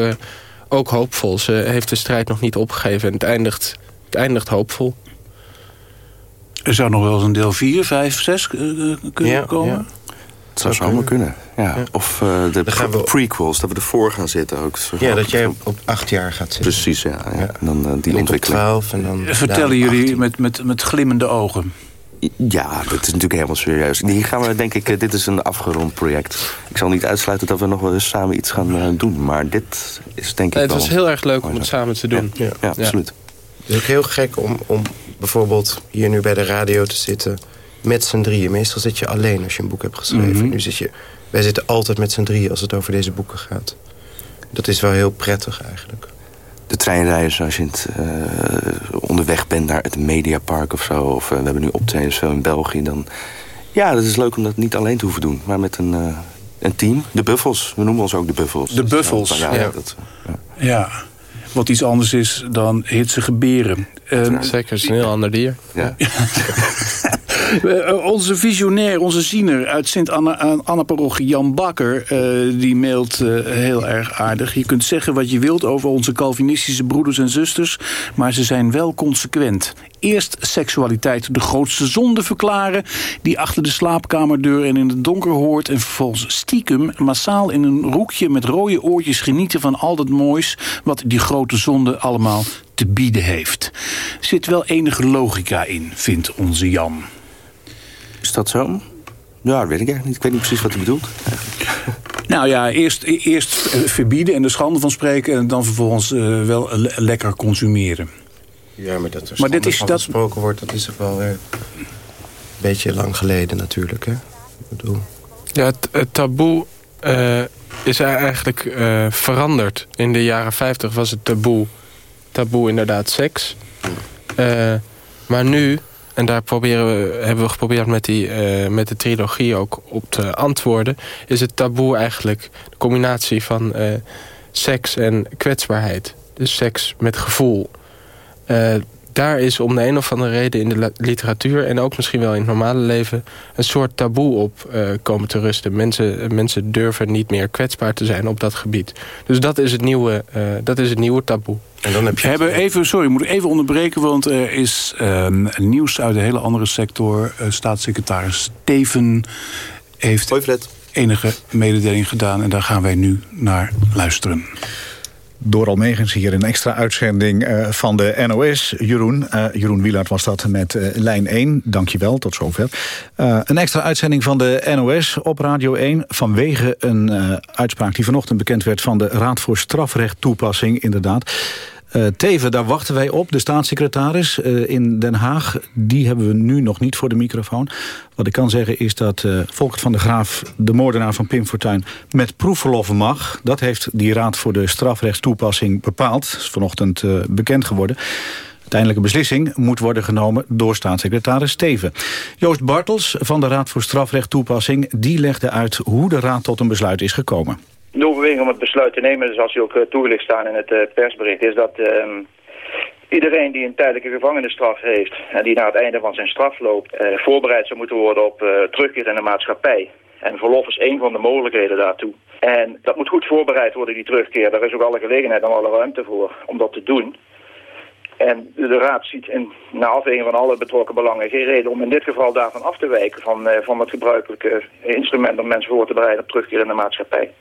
Speaker 29: ook hoopvol. Ze heeft de strijd nog niet opgegeven en het eindigt, het eindigt hoopvol.
Speaker 27: Er zou nog wel eens een deel 4, 5, 6 kunnen komen.
Speaker 30: Het zou zomaar kunnen. Ja. Of eh, de pre- prequels, dat we ervoor gaan zitten ook. Zo
Speaker 31: Ja, dat jij op acht jaar gaat zitten.
Speaker 30: Precies, ja. ja. En dan eh, die ontwikkeling.
Speaker 31: 12 en dan...
Speaker 27: Vertellen jullie met, met, met glimmende ogen.
Speaker 30: Ja, dat is natuurlijk helemaal serieus. Hier gaan we, denk ik, eh, dit is een afgerond project. Ik zal niet uitsluiten dat we nog wel eens samen iets gaan eh, doen. Maar dit is denk ik
Speaker 29: Nee, het
Speaker 30: wel...
Speaker 29: was heel erg leuk om het samen te doen.
Speaker 31: Ja,
Speaker 30: Ja, absoluut.
Speaker 31: Het is ook heel gek om, om bijvoorbeeld hier nu bij de radio te zitten met z'n drieën. Meestal zit je alleen als je een boek hebt geschreven.
Speaker 30: Mhm.
Speaker 31: Nu zit je, wij zitten altijd met z'n drieën als het over deze boeken gaat. Dat is wel heel prettig eigenlijk.
Speaker 30: De treinreizen, als je in het, eh, onderweg bent naar het Mediapark of zo... of eh, we hebben nu optredens veel in België... dan ja, dat is leuk om dat niet alleen te hoeven doen... maar met een, eh, een team. De Buffels, we noemen ons ook de Buffels.
Speaker 27: De Buffels,
Speaker 30: Ja,
Speaker 27: ja.
Speaker 30: dat,
Speaker 27: Ja, wat iets anders is dan hitsige beren. Ehm,
Speaker 29: Zeker, het is een heel ander dier.
Speaker 30: Ja.
Speaker 27: Eh, onze visionair, onze ziener uit Sint-Anna-parochie, Jan Bakker... eh, die mailt eh, heel erg aardig. Je kunt zeggen wat je wilt over onze Calvinistische broeders en zusters... maar ze zijn wel consequent. Eerst seksualiteit de grootste zonde verklaren... die achter de slaapkamerdeur en in het donker hoort... en vervolgens stiekem massaal in een roekje met rode oortjes... genieten van al dat moois wat die grote zonde allemaal te bieden heeft. Zit wel enige logica in, vindt onze Jan.
Speaker 30: Is dat zo? Ja, dat weet ik eigenlijk niet. Ik weet niet precies wat hij bedoelt.
Speaker 27: Nou ja, eerst, eerst eh, verbieden en de schande van spreken... en dan vervolgens eh, wel le- lekker consumeren.
Speaker 31: Ja, maar dat er
Speaker 27: Maar dit is
Speaker 31: van
Speaker 27: dat-
Speaker 31: gesproken wordt, dat is toch wel weer... beetje lang geleden natuurlijk. Hè? Ik bedoel...
Speaker 29: Ja, het, het taboe eh, is eigenlijk eh, veranderd. In de jaren 50 was het taboe, taboe inderdaad seks. Eh, maar nu, en daar proberen we, hebben we geprobeerd met, die, met de trilogie ook op te antwoorden... is het taboe eigenlijk de combinatie van seks en kwetsbaarheid. Dus seks met gevoel daar is om de een of andere reden in de literatuur... en ook misschien wel in het normale leven... een soort taboe op uh, komen te rusten. Mensen, mensen durven niet meer kwetsbaar te zijn op dat gebied. Dus dat is het nieuwe, uh, dat is het nieuwe taboe.
Speaker 27: En dan heb je... hebben even, sorry, ik moet even onderbreken... want er is um, nieuws uit een hele andere sector. Uh, staatssecretaris Steven heeft enige mededeling gedaan... en daar gaan wij nu naar luisteren.
Speaker 3: Door Almegens hier een extra uitzending uh, van de NOS. Jeroen, uh, Jeroen Wielaert was dat met uh, lijn 1. Dankjewel, tot zover. een extra uitzending van de NOS op Radio 1... vanwege een uitspraak die vanochtend bekend werd... van de Raad voor Strafrecht Toepassing, inderdaad. Uh, Teven, daar wachten wij op, de staatssecretaris uh, in Den Haag. Die hebben we nu nog niet voor de microfoon. Wat ik kan zeggen is dat uh, Volkert van der Graaf... de moordenaar van Pim Fortuyn met proefverlof mag. Dat heeft die Raad voor de Strafrechtstoepassing bepaald. Is vanochtend bekend geworden. Uiteindelijke beslissing moet worden genomen door staatssecretaris Steven. Joost Bartels van de Raad voor Strafrechttoepassing... die legde uit hoe de Raad tot een besluit is gekomen.
Speaker 16: De overweging om het besluit te nemen, zoals u ook uh, toegelicht staan in het uh, persbericht, is dat uh, iedereen die een tijdelijke gevangenisstraf heeft en die na het einde van zijn straf loopt, eh, voorbereid zou moeten worden op terugkeer in de maatschappij. En verlof is één van de mogelijkheden daartoe. En dat moet goed voorbereid worden, die terugkeer. Daar is ook alle gelegenheid en alle ruimte voor om dat te doen. En de Raad ziet in, na afweging van alle betrokken belangen geen reden om in dit geval daarvan af te wijken van, uh, van het gebruikelijke instrument om mensen voor te bereiden op terugkeer in de maatschappij.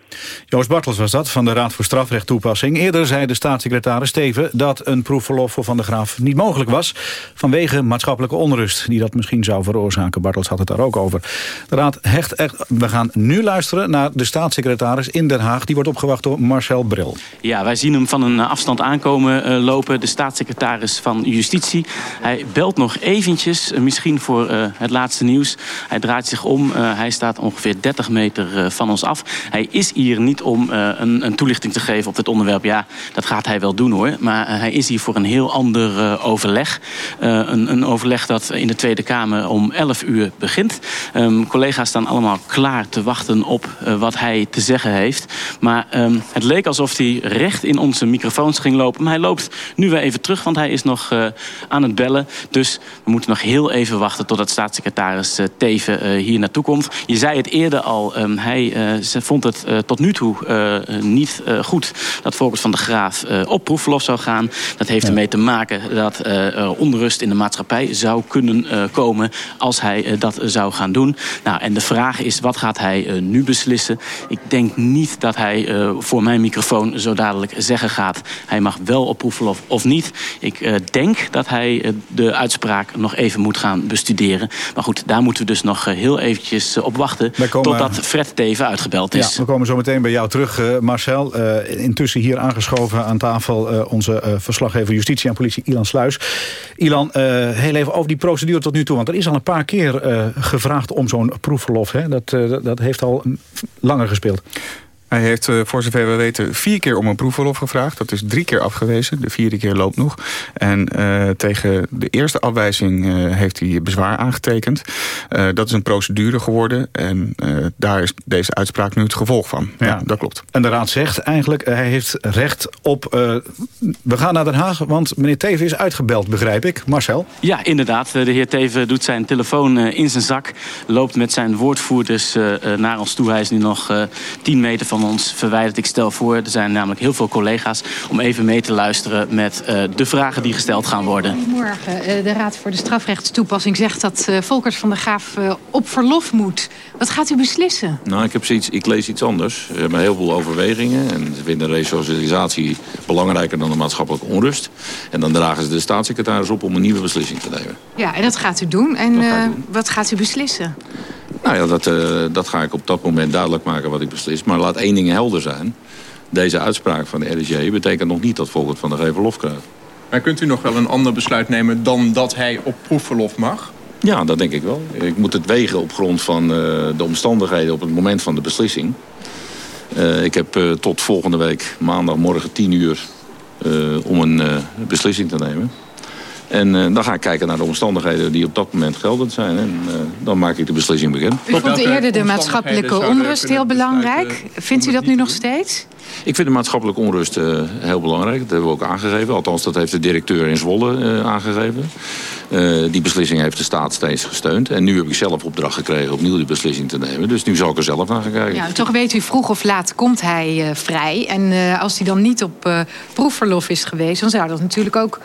Speaker 3: Joost Bartels was dat van de Raad voor Strafrecht Toepassing. Eerder zei de staatssecretaris Steven dat een proefverlof voor Van der Graaf niet mogelijk was vanwege maatschappelijke onrust die dat misschien zou veroorzaken. Bartels had het daar ook over. De Raad hecht echt... We gaan nu luisteren naar de staatssecretaris in Den Haag. Die wordt opgewacht door Marcel Bril.
Speaker 36: Ja, wij zien hem van een afstand aankomen uh, lopen. De staatssecretaris van Justitie. Hij belt nog eventjes, eh, misschien voor uh, het laatste nieuws. Hij draait zich om, uh, hij staat ongeveer 30 meter van ons af. Hij is hier niet om een, een, toelichting te geven op dit onderwerp. Ja, dat gaat hij wel doen hoor. Maar hij is hier voor een heel ander overleg. Een, een, overleg dat in de Tweede Kamer om 11 uur begint. Um, collega's staan allemaal klaar te wachten op wat hij te zeggen heeft. Maar um, het leek alsof hij recht in onze microfoons ging lopen. Maar hij loopt nu weer even terug, want hij is nog uh, aan het bellen. Dus we moeten nog heel even wachten totdat staatssecretaris uh, Teven uh, hier naartoe komt. Je zei het eerder al, um, hij vond het tot nu toe niet goed dat Volkert van de Graaf op proefverlof zou gaan. Dat heeft ja. ermee te maken dat onrust in de maatschappij zou kunnen komen als hij dat zou gaan doen. Nou, en de vraag is, wat gaat hij nu beslissen? Ik denk niet dat hij voor mijn microfoon zo dadelijk zeggen gaat... hij mag wel op proefverlof of niet. Ik uh, denk dat hij uh, de uitspraak nog even moet gaan bestuderen. Maar goed, daar moeten we dus nog uh, heel eventjes op wachten... Komen, totdat Fred Teven uitgebeld is.
Speaker 3: Ja, we komen zo meteen bij jou terug, Marcel. intussen hier aangeschoven aan tafel onze verslaggever Justitie en Politie, Ilan Sluis. Ilan, heel even over die procedure tot nu toe. Want er is al een paar keer gevraagd om zo'n proefverlof. Hè? Dat, dat heeft al langer gespeeld.
Speaker 37: Hij heeft, uh, voor zover we weten, vier keer om een proefverlof gevraagd. Dat is drie keer afgewezen. De vierde keer loopt nog. En uh, tegen de eerste afwijzing uh, heeft hij bezwaar aangetekend. dat is een procedure geworden. En daar is deze uitspraak nu het gevolg van. Ja, ja dat klopt.
Speaker 3: En de Raad zegt eigenlijk, hij heeft recht op... we gaan naar Den Haag, want meneer Teven is uitgebeld, begrijp ik. Marcel?
Speaker 36: Ja, inderdaad. De heer Teven doet zijn telefoon in zijn zak. Loopt met zijn woordvoerders naar ons toe. Hij is nu nog tien meter van van ons verwijderd. Ik stel voor, er zijn namelijk heel veel collega's... om even mee te luisteren met uh, de vragen die gesteld gaan worden.
Speaker 38: Goedemorgen. Uh, de Raad voor de Strafrechtstoepassing zegt dat uh, Volkers van der Graaf op verlof moet. Wat gaat u beslissen?
Speaker 39: Nou, ik, heb zoiets, ik lees iets anders. We hebben heel veel overwegingen. En ze vinden resocialisatie belangrijker dan de maatschappelijke onrust. En dan dragen ze de staatssecretaris op om een nieuwe beslissing te nemen.
Speaker 38: Ja, en dat gaat u doen. En doen. wat gaat u beslissen?
Speaker 39: Nou ja, dat, uh, dat ga ik op dat moment duidelijk maken wat ik beslis. Maar laat één ding helder zijn. Deze uitspraak van de RDG betekent nog niet dat Volkert van de Geven lof krijgt.
Speaker 37: Maar kunt u nog wel een ander besluit nemen dan dat hij op proefverlof mag?
Speaker 39: Ja, dat denk ik wel. Ik moet het wegen op grond van uh, de omstandigheden op het moment van de beslissing. Uh, ik heb uh, tot volgende week maandagmorgen 10 uur om een beslissing te nemen. En uh, dan ga ik kijken naar de omstandigheden die op dat moment geldend zijn. En uh, dan maak ik de beslissing bekend.
Speaker 38: U vond eerder de maatschappelijke onrust heel belangrijk. Vindt u dat nu nog steeds?
Speaker 39: Ik vind de maatschappelijke onrust uh, heel belangrijk. Dat hebben we ook aangegeven. Althans, dat heeft de directeur in Zwolle aangegeven. die beslissing heeft de staat steeds gesteund. En nu heb ik zelf opdracht gekregen opnieuw die beslissing te nemen. Dus nu zal ik er zelf naar gaan kijken.
Speaker 38: Ja, toch weet u, vroeg of laat komt hij vrij. En als hij dan niet op proefverlof is geweest... dan zou dat natuurlijk ook